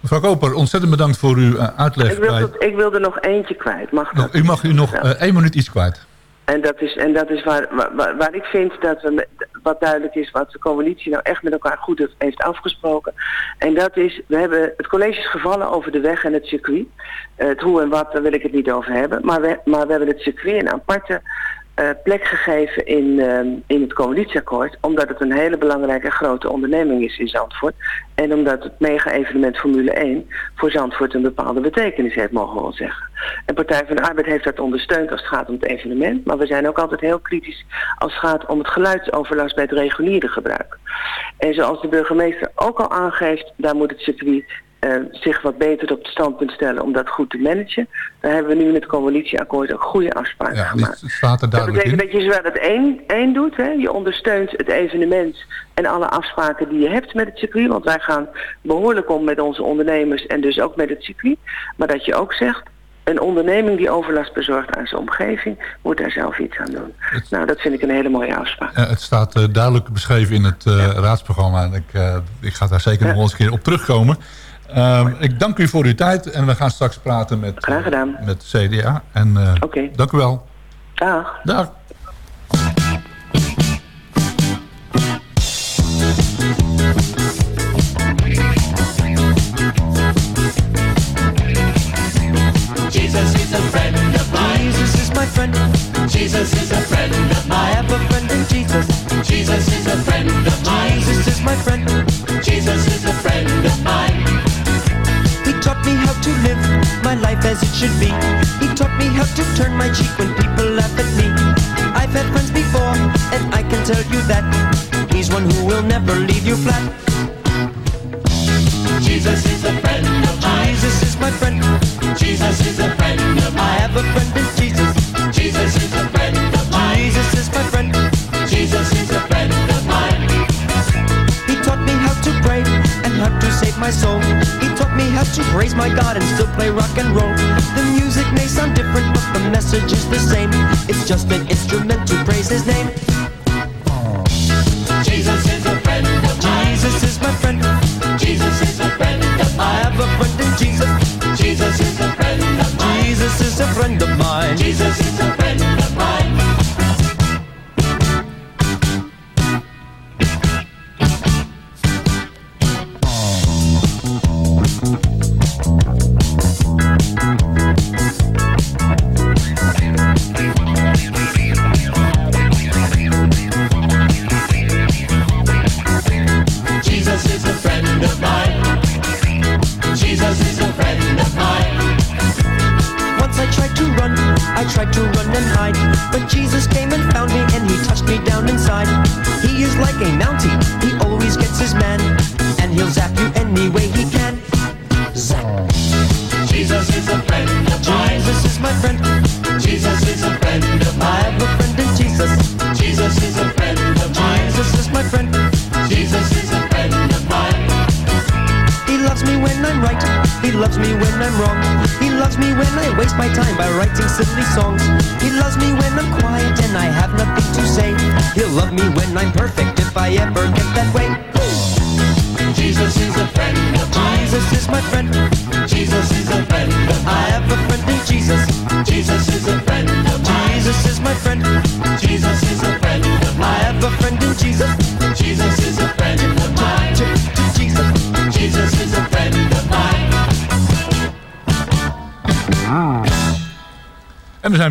Mevrouw Koper, ontzettend bedankt voor uw eh, uitleg. Ik wil, bij- tot- ik wil er nog eentje kwijt. Mag dat? U mag u nog Ja. eh, één minuut iets kwijt. En dat is, en dat is waar, waar- ik vind dat we, wat duidelijk is, wat de coalitie nou echt met elkaar goed heeft- afgesproken. En dat is, we hebben, het college is gevallen over de weg en het circuit. Eh, het hoe en wat, daar wil ik het niet over hebben. Maar we, maar we hebben het circuit een aparte plek gegeven in, ehm, in het coalitieakkoord. Omdat het een hele belangrijke grote onderneming is in Zandvoort. En omdat het mega-evenement Formule 1 voor Zandvoort een bepaalde betekenis heeft, mogen we wel zeggen. En Partij van de Arbeid heeft dat ondersteund als het gaat om het evenement. Maar we zijn ook altijd heel kritisch als het gaat om het geluidsoverlast bij het reguliere gebruik. En zoals de burgemeester ook al aangeeft, daar moet het circuit eh, zich wat beter op het standpunt stellen om dat goed te managen. Daar hebben we nu in het coalitieakkoord ook goede afspraken Ja, gemaakt. staat er Dat in. betekent dat je zowel het één, één doet, hè? je ondersteunt het evenement en alle afspraken die je hebt met het circuit. Want wij gaan behoorlijk om met onze ondernemers en dus ook met het circuit. Maar dat je ook zegt, een onderneming die overlast bezorgt aan zijn omgeving, moet daar zelf iets aan doen. Nou, dat vind ik een hele mooie afspraak. Eh, het staat eh, duidelijk beschreven in het eh, raadsprogramma. En ik, ik ga daar zeker nog eens een keer op terugkomen. Ehm, ik dank u voor uw tijd en we gaan straks praten met, Graag gedaan. met CDA. En eh, Oké. dank u wel. Dag. Dag. Jesus is a friend of mine. Jesus is my friend. Jesus is a friend of mine. I have a friend in Jesus. Jesus is a friend of mine. Jesus is my friend. Jesus is a friend of mine. My life as it should be. He taught me how to turn my cheek when people laugh at me. I've had friends before, and I can tell you that he's one who will never leave you flat. Jesus is a friend of mine. Jesus is my friend. Jesus is a friend of mine. I have a friend in Jesus. Jesus is a friend of mine. Jesus is my friend. Jesus is a friend of mine. He taught me how to pray and how to save my soul. Taught to praise my God and still play rock and roll. The music may sound different, but the message is the same. It's just an instrument to praise his name. Jesus is a friend of mine. Jesus is my friend.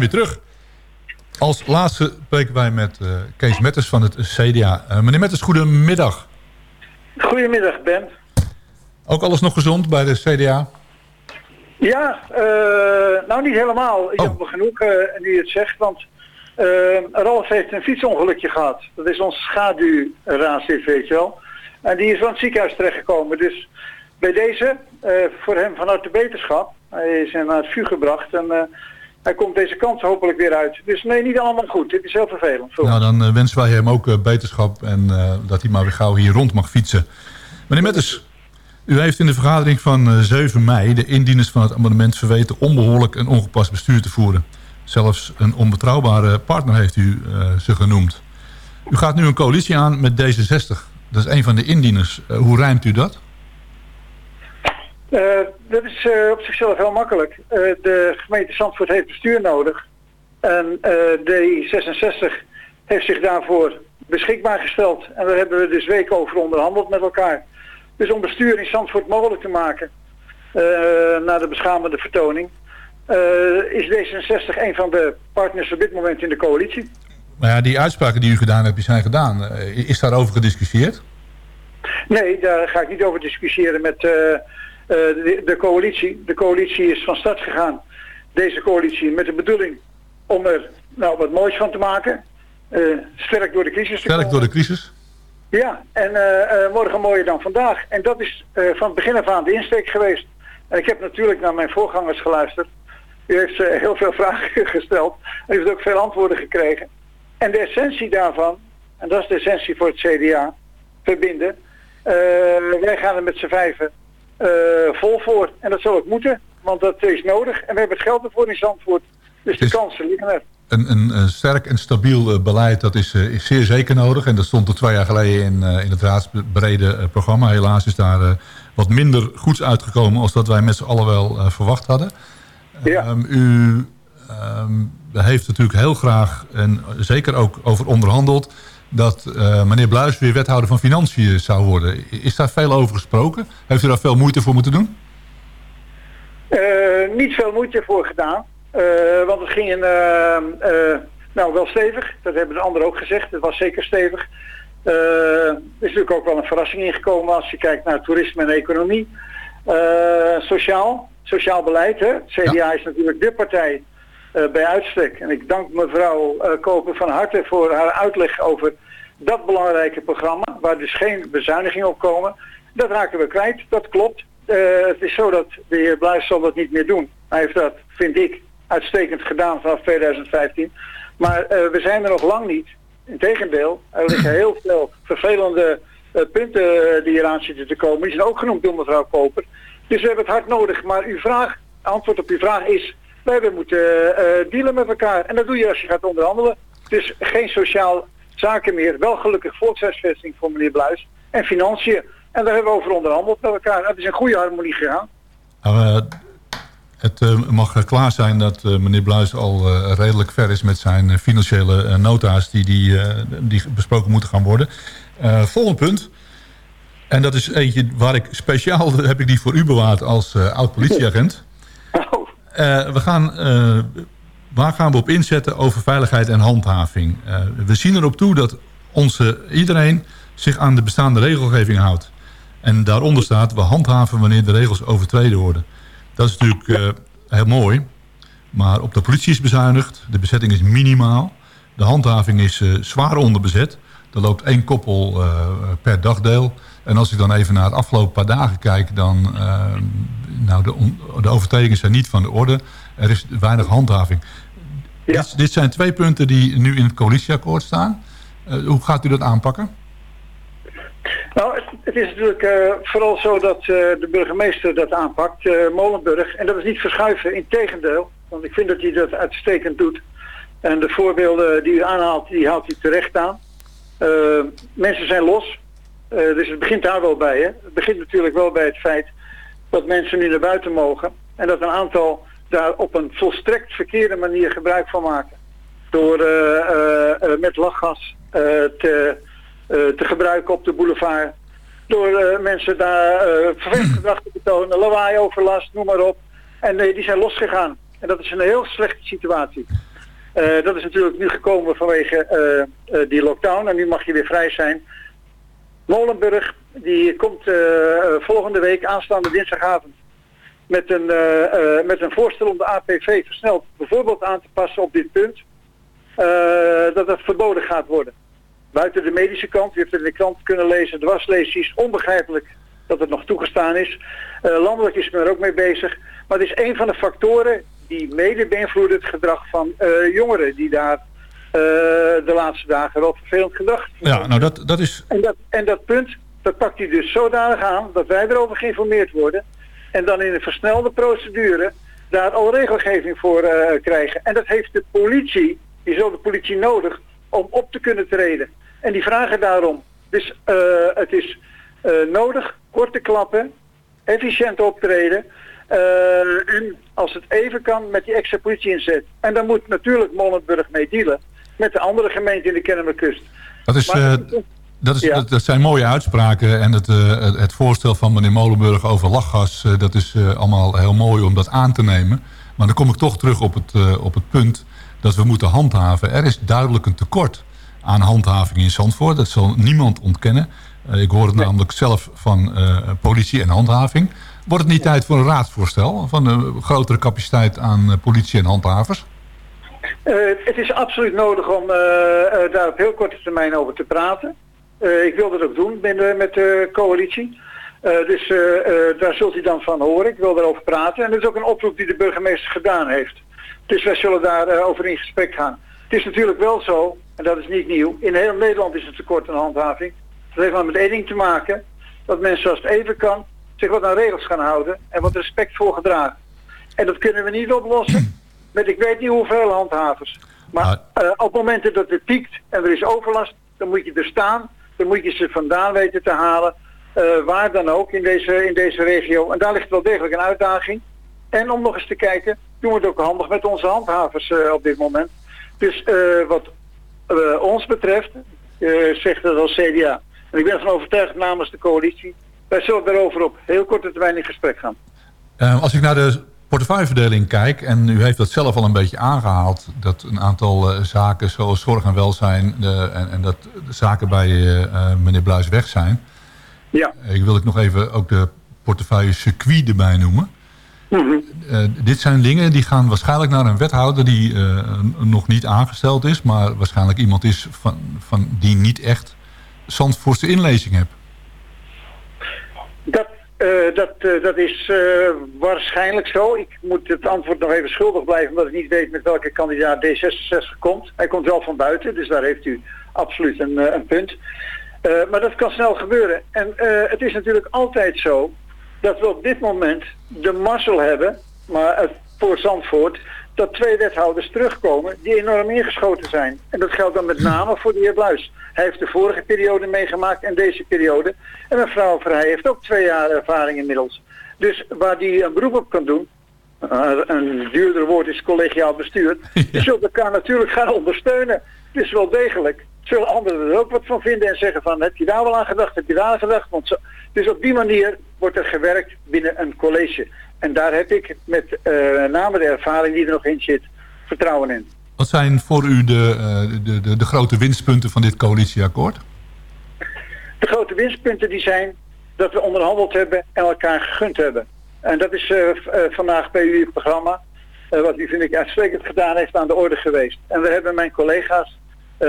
Zijn weer terug. Als laatste spreken wij met eh, Kees Metters van het CDA. Eh, meneer Metters, goedemiddag. Goedemiddag, Ben. Ook alles nog gezond bij de CDA? Ja, eh, nou niet helemaal. Oh. heb wel genoeg nu je het zegt, want Ralf heeft een fietsongelukje gehad. Dat is ons schaduwraadslid, weet je wel. En die is van het ziekenhuis terechtgekomen. Dus bij deze, voor hem vanuit de beterschap. Hij is naar het vuur gebracht en hij komt deze kant hopelijk weer uit. Dus nee, niet allemaal goed. Dit is heel vervelend. Nou, dan eh, wensen wij hem ook eh, beterschap en eh, dat hij maar weer gauw hier rond mag fietsen. Meneer Metters, u heeft in de vergadering van eh, 7 mei de indieners van het amendement verweten onbehoorlijk en ongepast bestuur te voeren. Zelfs een onbetrouwbare partner heeft u ze genoemd. U gaat nu een coalitie aan met D66. Dat is een van de indieners. Hoe rijmt u dat? Eh, dat is eh, op zichzelf heel makkelijk. Eh, de gemeente Zandvoort heeft bestuur nodig. En eh D66 heeft zich daarvoor beschikbaar gesteld. En daar hebben we dus weken over onderhandeld met elkaar. Dus om bestuur in Zandvoort mogelijk te maken, na de beschamende vertoning, is D66 een van de partners op dit moment in de coalitie. Nou ja, die uitspraken die u gedaan hebt, die zijn gedaan. Is daarover gediscussieerd? Nee, daar ga ik niet over discussiëren met de, de coalitie. De coalitie is van start gegaan, deze coalitie, met de bedoeling om er nou, wat moois van te maken. Eh, sterk door de crisis te Sterk door de crisis? Ja, en eh, eh, morgen mooier dan vandaag. En dat is eh, van het begin af aan de insteek geweest. En ik heb natuurlijk naar mijn voorgangers geluisterd. U heeft eh, heel veel vragen gesteld. En u heeft ook veel antwoorden gekregen. En de essentie daarvan, en dat is de essentie voor het CDA, verbinden. Eh, wij gaan er met z'n vijven eh, vol voor. En dat zal ook moeten. Want dat is nodig. En we hebben het geld ervoor in Zandvoort. Dus de kansen liggen er. Een, een, een sterk en stabiel eh, beleid, dat is, eh, is zeer zeker nodig. En dat stond er twee jaar geleden in, eh, in het raadsbrede eh, programma. Helaas is daar eh, wat minder goeds uitgekomen... als dat wij met z'n allen wel eh, verwacht hadden. Ehm, u ehm, heeft natuurlijk heel graag, en zeker ook over onderhandeld... dat eh, meneer Bluis weer wethouder van Financiën zou worden. Is daar veel over gesproken? Heeft u daar veel moeite voor moeten doen? Eh, niet veel moeite voor gedaan. Eh, want het ging eh, nou wel stevig. Dat hebben de anderen ook gezegd. Het was zeker stevig. Er is natuurlijk ook wel een verrassing ingekomen als je kijkt naar toerisme en economie. Sociaal, sociaal beleid. Hè? CDA is natuurlijk de partij bij uitstek. En ik dank mevrouw eh, Koper van harte voor haar uitleg over dat belangrijke programma. Waar dus geen bezuinigingen op komen. Dat raken we kwijt, dat klopt. Eh, het is zo dat de heer Bluis zal dat niet meer doen. Hij heeft dat, vind ik, uitstekend gedaan vanaf 2015. Maar eh, we zijn er nog lang niet. Integendeel, er liggen heel veel vervelende eh, punten eh, die eraan zitten te komen. Die zijn ook genoemd door mevrouw Koper. Dus we hebben het hard nodig. Maar uw vraag, antwoord op uw vraag is... wij hebben moeten eh, dealen met elkaar. En dat doe je als je gaat onderhandelen. Dus geen sociaal zaken meer. Wel gelukkig volkshuisvesting voor meneer Bluis. En financiën. En daar hebben we over onderhandeld met elkaar. Het is een goede harmonie gegaan. Nou, eh, het eh, mag eh, klaar zijn dat eh, meneer Bluis al eh, redelijk ver is met zijn eh, financiële eh, nota's die, die, eh, die besproken moeten gaan worden. Eh, volgend punt. En dat is eentje waar ik speciaal heb ik die voor u bewaard als eh, oud politieagent. Eh, we gaan, eh, waar gaan we op inzetten over veiligheid en handhaving? Eh, we zien erop toe dat onze, iedereen zich aan de bestaande regelgeving houdt. En daaronder staat, we handhaven wanneer de regels overtreden worden. Dat is natuurlijk eh, heel mooi. Maar op de politie is bezuinigd. De bezetting is minimaal. De handhaving is eh, zwaar onderbezet. Er loopt één koppel eh, per dagdeel. En als ik dan even naar het afgelopen paar dagen kijk... dan eh, nou, de, de overtredingen zijn niet van de orde. Er is weinig handhaving. Dit, dit zijn twee punten die nu in het coalitieakkoord staan. Eh, hoe gaat u dat aanpakken? Nou, het, het is natuurlijk eh, vooral zo dat de burgemeester dat aanpakt, Molenburg. En dat is niet verschuiven, in tegendeel. Want ik vind dat hij dat uitstekend doet. En de voorbeelden die u aanhaalt, die haalt hij terecht aan. Mensen zijn los. Eh, dus het begint daar wel bij. Hè? Het begint natuurlijk wel bij het feit dat mensen nu naar buiten mogen. En dat een aantal daar op een volstrekt verkeerde manier gebruik van maken. Door eh, eh, met lachgas te, te gebruiken op de boulevard. Door mensen daar vervelend gedrag te betonen, lawaai, overlast, noem maar op. En eh, die zijn losgegaan. En dat is een heel slechte situatie. Dat is natuurlijk nu gekomen vanwege die lockdown. En nu mag je weer vrij zijn. Molenburg, die komt eh, eh, volgende week, aanstaande dinsdagavond, met een, eh, met een voorstel om de APV versneld bijvoorbeeld aan te passen op dit punt. dat het verboden gaat worden. Buiten de medische kant, u heeft het in de krant kunnen lezen, dwarslesies, onbegrijpelijk dat het nog toegestaan is. Eh, landelijk is men er ook mee bezig. Maar het is een van de factoren die mede beïnvloeden het gedrag van jongeren die daar de laatste dagen wel vervelend gedrag Ja, nou dat, dat is... en dat, en dat punt, dat pakt hij dus zodanig aan dat wij erover geïnformeerd worden. En dan in een versnelde procedure daar al regelgeving voor eh, krijgen. En dat heeft de politie, die zal de politie nodig om op te kunnen treden. En die vragen daarom. Dus eh, het is eh, nodig, korte klappen, efficiënt optreden. eh, en als het even kan met die extra politie inzet. En dan moet natuurlijk Molenburg mee dealen. Met de andere gemeenten in de Kennemerkust. Dat, is, Maar- eh, dat, is, Ja. dat, dat zijn mooie uitspraken. En het, eh, het- voorstel van meneer Molenburg over lachgas... eh, dat is allemaal heel mooi om dat aan te nemen. Maar dan kom ik toch terug op het, op het punt dat we moeten handhaven. Er is duidelijk een tekort aan handhaving in Zandvoort. Dat zal niemand ontkennen. Ik hoor het namelijk zelf van politie en handhaving. Wordt het niet tijd voor een raadsvoorstel... van een grotere capaciteit aan politie en handhavers? Eh, het is absoluut nodig om eh, eh, daar op heel korte termijn over te praten. Ik wil dat ook doen binnen, met de coalitie. Dus daar zult u dan van horen. Ik wil daarover praten. En dat is ook een oproep die de burgemeester gedaan heeft. Dus wij zullen daarover over in gesprek gaan. Het is natuurlijk wel zo, en dat is niet nieuw, in heel Nederland is het tekort aan handhaving. Dat heeft maar met één ding te maken, dat mensen als het even kan zich wat aan regels gaan houden en wat respectvol gedragen. En dat kunnen we niet oplossen met ik weet niet hoeveel handhavers. Maar eh, op momenten dat het piekt en er is overlast, dan moet je er staan. Dan moet je ze vandaan weten te halen. eh, waar dan ook in deze, in deze regio. En daar ligt wel degelijk een uitdaging. En om nog eens te kijken, doen we het ook handig met onze handhavers eh, op dit moment. Dus wat ons betreft, zegt het als CDA. En ik ben ervan overtuigd namens de coalitie. Wij zullen daarover op heel korte termijn in gesprek gaan. Eh, als ik naar de portefeuilleverdeling kijk... en u heeft dat zelf al een beetje aangehaald... dat een aantal eh, zaken zoals zorg en welzijn... de- en, en dat de zaken bij eh, eh, meneer Bluis weg zijn. Ja. Ik wil ik nog even ook de portefeuille circuit erbij noemen. Eh, dit zijn dingen die gaan waarschijnlijk naar een wethouder... die eh, nog niet aangesteld is... maar waarschijnlijk iemand is van, van die niet echt Zandvoortse inlezing heeft. Dat, eh, dat, eh, dat is eh, waarschijnlijk zo. Ik moet het antwoord nog even schuldig blijven, omdat ik niet weet met welke kandidaat D66 komt. Hij komt wel van buiten, dus daar heeft u absoluut een, een punt. Maar dat kan snel gebeuren. En het is natuurlijk altijd zo dat we op dit moment de mazzel hebben, maar voor Zandvoort, dat twee wethouders terugkomen die enorm ingeschoten zijn. En dat geldt dan met name voor de heer Bluis. Hij heeft de vorige periode meegemaakt en deze periode. En mevrouw Vrij heeft ook twee jaar ervaring inmiddels. Dus waar die een beroep op kan doen, uh, een duurder woord is collegiaal bestuur, je zult elkaar natuurlijk gaan ondersteunen. Het is wel degelijk. Zullen anderen er ook wat van vinden en zeggen van heb je daar wel aan gedacht, heb je daar aan gedacht? Want zo, dus op die manier wordt er gewerkt binnen een college. En daar heb ik met uh, name de ervaring die er nog in zit, vertrouwen in. Wat zijn voor u de, uh, de, de, de grote winstpunten van dit coalitieakkoord? De grote winstpunten die zijn dat we onderhandeld hebben en elkaar gegund hebben. En dat is uh, vandaag bij u het programma, wat u vind ik uitstekend gedaan heeft, aan de orde geweest. En we hebben mijn collega's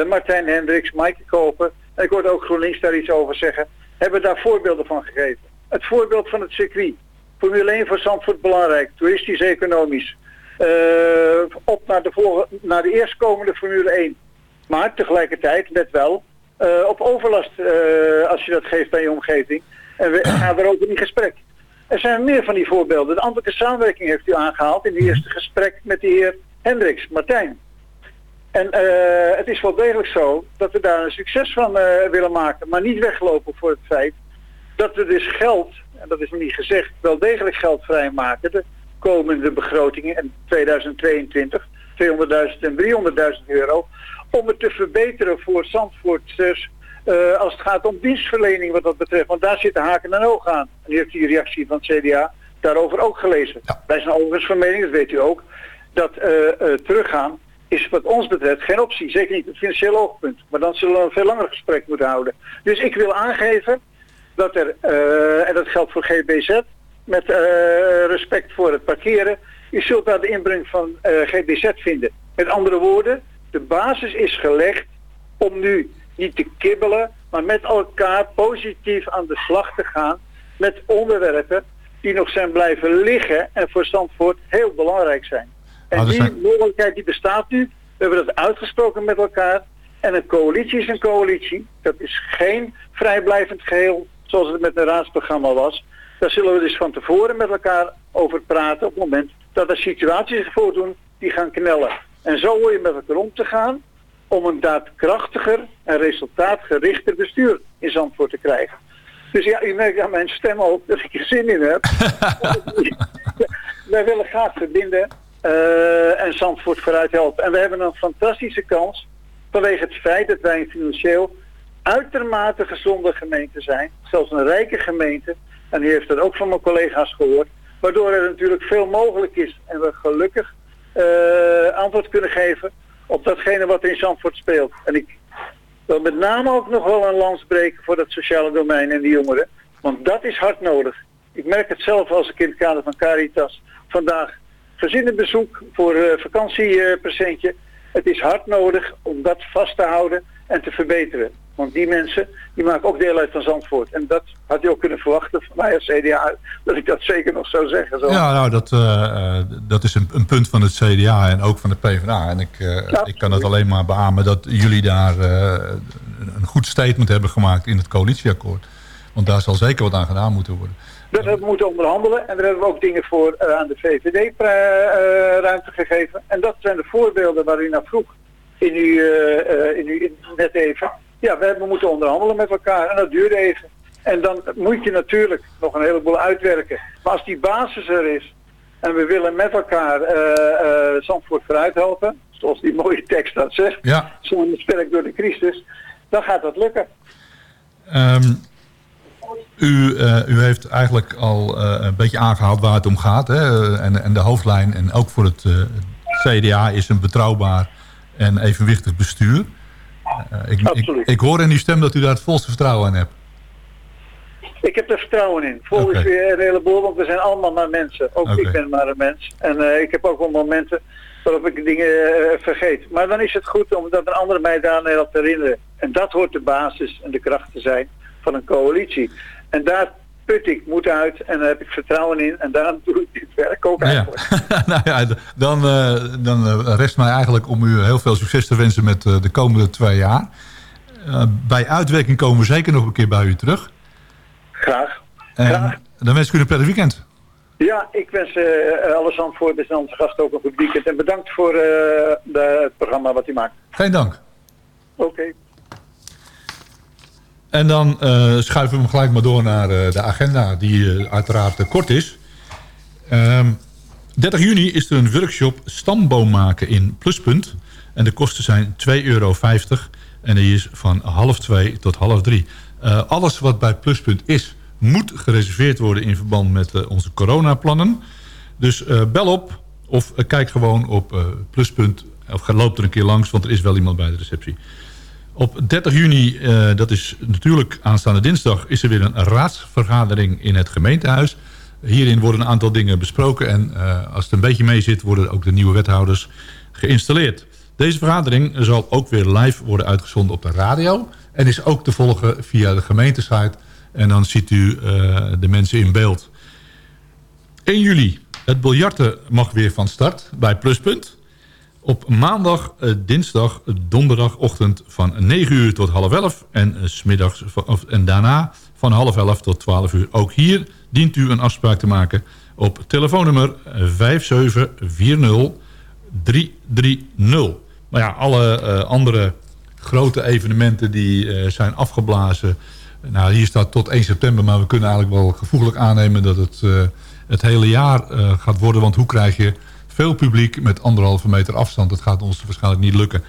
Martijn Hendricks, Maaike Koper, en ik hoorde ook GroenLinks daar iets over zeggen, hebben daar voorbeelden van gegeven. Het voorbeeld van het circuit. Formule 1 voor Zandvoort belangrijk, toeristisch, economisch. Uh, op naar de, volgende, naar de eerstkomende Formule 1. Maar tegelijkertijd let wel uh, op overlast uh, als je dat geeft bij je omgeving. En we gaan erover in gesprek. Er zijn meer van die voorbeelden. De ambtelijke samenwerking heeft u aangehaald in het eerste gesprek met de heer Hendricks, Martijn. En het is wel degelijk zo dat we daar een succes van willen maken. Maar niet weglopen voor het feit dat we dus geld, en dat is niet gezegd, wel degelijk geld vrijmaken. De komende begrotingen in 2022, 200.000 en 300.000 euro, om het te verbeteren voor Zandvoorters uh, als het gaat om dienstverlening wat dat betreft. Want daar zitten haken en ogen aan. En u heeft die reactie van het CDA daarover ook gelezen. Ja. Wij zijn overigens van mening, dat weet u ook, dat uh, uh, teruggaan is wat ons betreft geen optie. Zeker niet het financiële oogpunt. Maar dan zullen we een veel langer gesprek moeten houden. Dus ik wil aangeven dat er, en dat geldt voor GBZ, met uh, respect voor het parkeren. Je zult daar de inbreng van uh, GBZ vinden. Met andere woorden, de basis is gelegd om nu niet te kibbelen, maar met elkaar positief aan de slag te gaan met onderwerpen die nog zijn blijven liggen en voor Zandvoort heel belangrijk zijn. En ah, die zijn... mogelijkheid die bestaat nu. We hebben dat uitgesproken met elkaar. En een coalitie is een coalitie. Dat is geen vrijblijvend geheel zoals het met een raadsprogramma was. Daar zullen we dus van tevoren met elkaar over praten op het moment dat er situaties voordoen die gaan knellen. En zo hoor je met elkaar om te gaan om een daadkrachtiger en resultaatgerichter bestuur in Zandvoort te krijgen. Dus ja, u merkt aan mijn stem ook dat ik er zin in heb. Wij willen graag verbinden uh, en Zandvoort vooruit helpen. En we hebben een fantastische kans vanwege het feit dat wij een financieel uitermate gezonde gemeente zijn. Zelfs een rijke gemeente. En u heeft dat ook van mijn collega's gehoord. Waardoor er natuurlijk veel mogelijk is. En we gelukkig uh, antwoord kunnen geven op datgene wat in Zandvoort speelt. En ik wil met name ook nog wel een lans breken voor dat sociale domein en die jongeren. Want dat is hard nodig. Ik merk het zelf als ik in het kader van Caritas vandaag gezinnenbezoek voor uh, vakantiepresentje. het is hard nodig om dat vast te houden en te verbeteren. Want die mensen, die maken ook deel uit van Zandvoort. En dat had je ook kunnen verwachten van mij als CDA, dat ik dat zeker nog zou zeggen. Zo. Ja, nou, dat, uh, dat is een, een, punt van het CDA en ook van de PvdA. En ik, uh, ja, ik kan het alleen maar beamen dat jullie daar uh, een goed statement hebben gemaakt in het coalitieakkoord. Want daar zal zeker wat aan gedaan moeten worden. Dat hebben we moeten onderhandelen en daar hebben we ook dingen voor eh, aan de VVD eh, ruimte gegeven. En dat zijn de voorbeelden waar u naar vroeg in u, eh, in u in, net even. Ja, we hebben moeten onderhandelen met elkaar en dat duurde even. En dan moet je natuurlijk nog een heleboel uitwerken. Maar als die basis er is en we willen met elkaar uh, Zandvoort vooruit helpen, zoals die mooie tekst dat zegt, ja. zo'n sterk door de crisis, dan gaat dat lukken. Um, u, uh, u heeft eigenlijk al uh, een beetje aangehaald waar het om gaat. Hè? En, en de hoofdlijn, en ook voor het uh, CDA, is een betrouwbaar en evenwichtig bestuur. Ik, ik, ik, hoor in uw stem dat u daar het volste vertrouwen in hebt. Ik heb er vertrouwen in. Volgens okay. weer een heleboel, want we zijn allemaal maar mensen. Ook okay. ik ben maar een mens. En ik heb ook wel momenten waarop ik dingen vergeet. Maar dan is het goed om dat een andere mij daaraan te herinneren. En dat hoort de basis en de kracht te zijn van een coalitie. En daar put ik moed uit en daar heb ik vertrouwen in. En daarom doe ik dit werk ook eigenlijk. Ja. nou ja, dan, uh, dan rest mij eigenlijk om u heel veel succes te wensen met uh, de komende twee jaar. Bij uitwerking komen we zeker nog een keer bij u terug. Graag. En Graag. Dan wens ik u een prettig weekend. Ja, ik wens uh, alle Zandvoorters en onze gasten ook een goed weekend. En bedankt voor de, het programma wat u maakt. Geen dank. Oké. Okay. En dan uh, schuiven we hem gelijk maar door naar uh, de agenda, die uh, uiteraard kort is. Um, 30 juni is er een workshop stamboom maken in Pluspunt. En de kosten zijn 2,50 euro. En die is van half twee tot half drie. alles wat bij Pluspunt is, moet gereserveerd worden in verband met onze coronaplannen. Dus bel op of kijk gewoon op Pluspunt. Of loop er een keer langs, want er is wel iemand bij de receptie. Op 30 juni, uh, dat is natuurlijk aanstaande dinsdag... is er weer een raadsvergadering in het gemeentehuis. Hierin worden een aantal dingen besproken... en uh, als het een beetje mee zit... worden ook de nieuwe wethouders geïnstalleerd. Deze vergadering zal ook weer live worden uitgezonden op de radio... en is ook te volgen via de gemeentesite. En dan ziet u uh, de mensen in beeld. 1 juli, het biljarten mag weer van start bij Pluspunt... Op maandag, eh, dinsdag, donderdagochtend van 9 uur tot half 11. En, uh, smiddags, en daarna van half 11 tot 12 uur. Ook hier dient u een afspraak te maken op telefoonnummer 5740-330. Maar ja, alle uh, andere grote evenementen die zijn afgeblazen. Nou, hier staat tot 1 september, maar we kunnen eigenlijk wel gevoeglijk aannemen dat het het hele jaar gaat worden. Want hoe krijg je veel publiek met anderhalve meter afstand. Dat gaat ons waarschijnlijk niet lukken.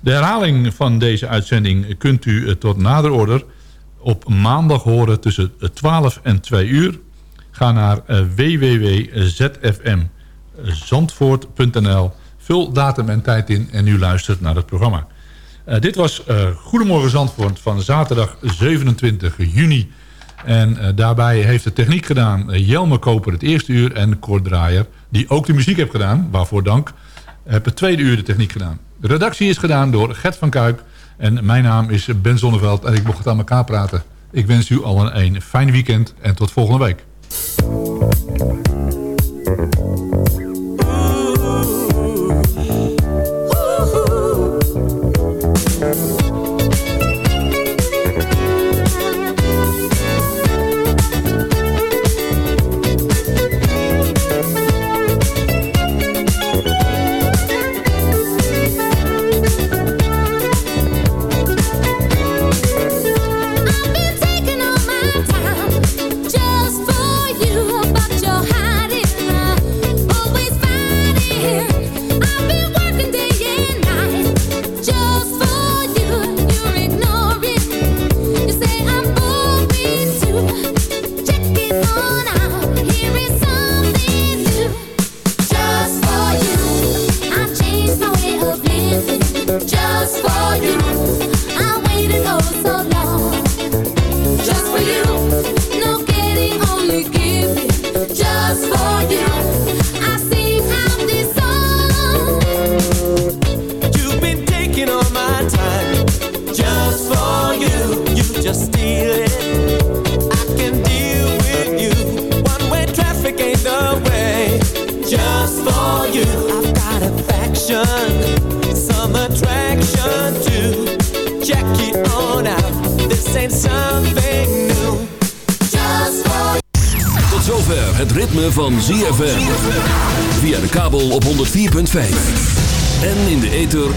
De herhaling van deze uitzending kunt u tot nader order op maandag horen tussen 12 en 2 uur. Ga naar www.zfmzandvoort.nl Vul datum en tijd in en u luistert naar het programma. Dit was Goedemorgen Zandvoort van zaterdag 27 juni. En uh, daarbij heeft de techniek gedaan Jelme Koper het eerste uur en Kort Draaier die ook de muziek heeft gedaan, waarvoor dank, heb het tweede uur de techniek gedaan. De redactie is gedaan door Gert van Kuik en mijn naam is Ben Zonneveld en ik mocht het aan elkaar praten. Ik wens u allen een fijn weekend en tot volgende week.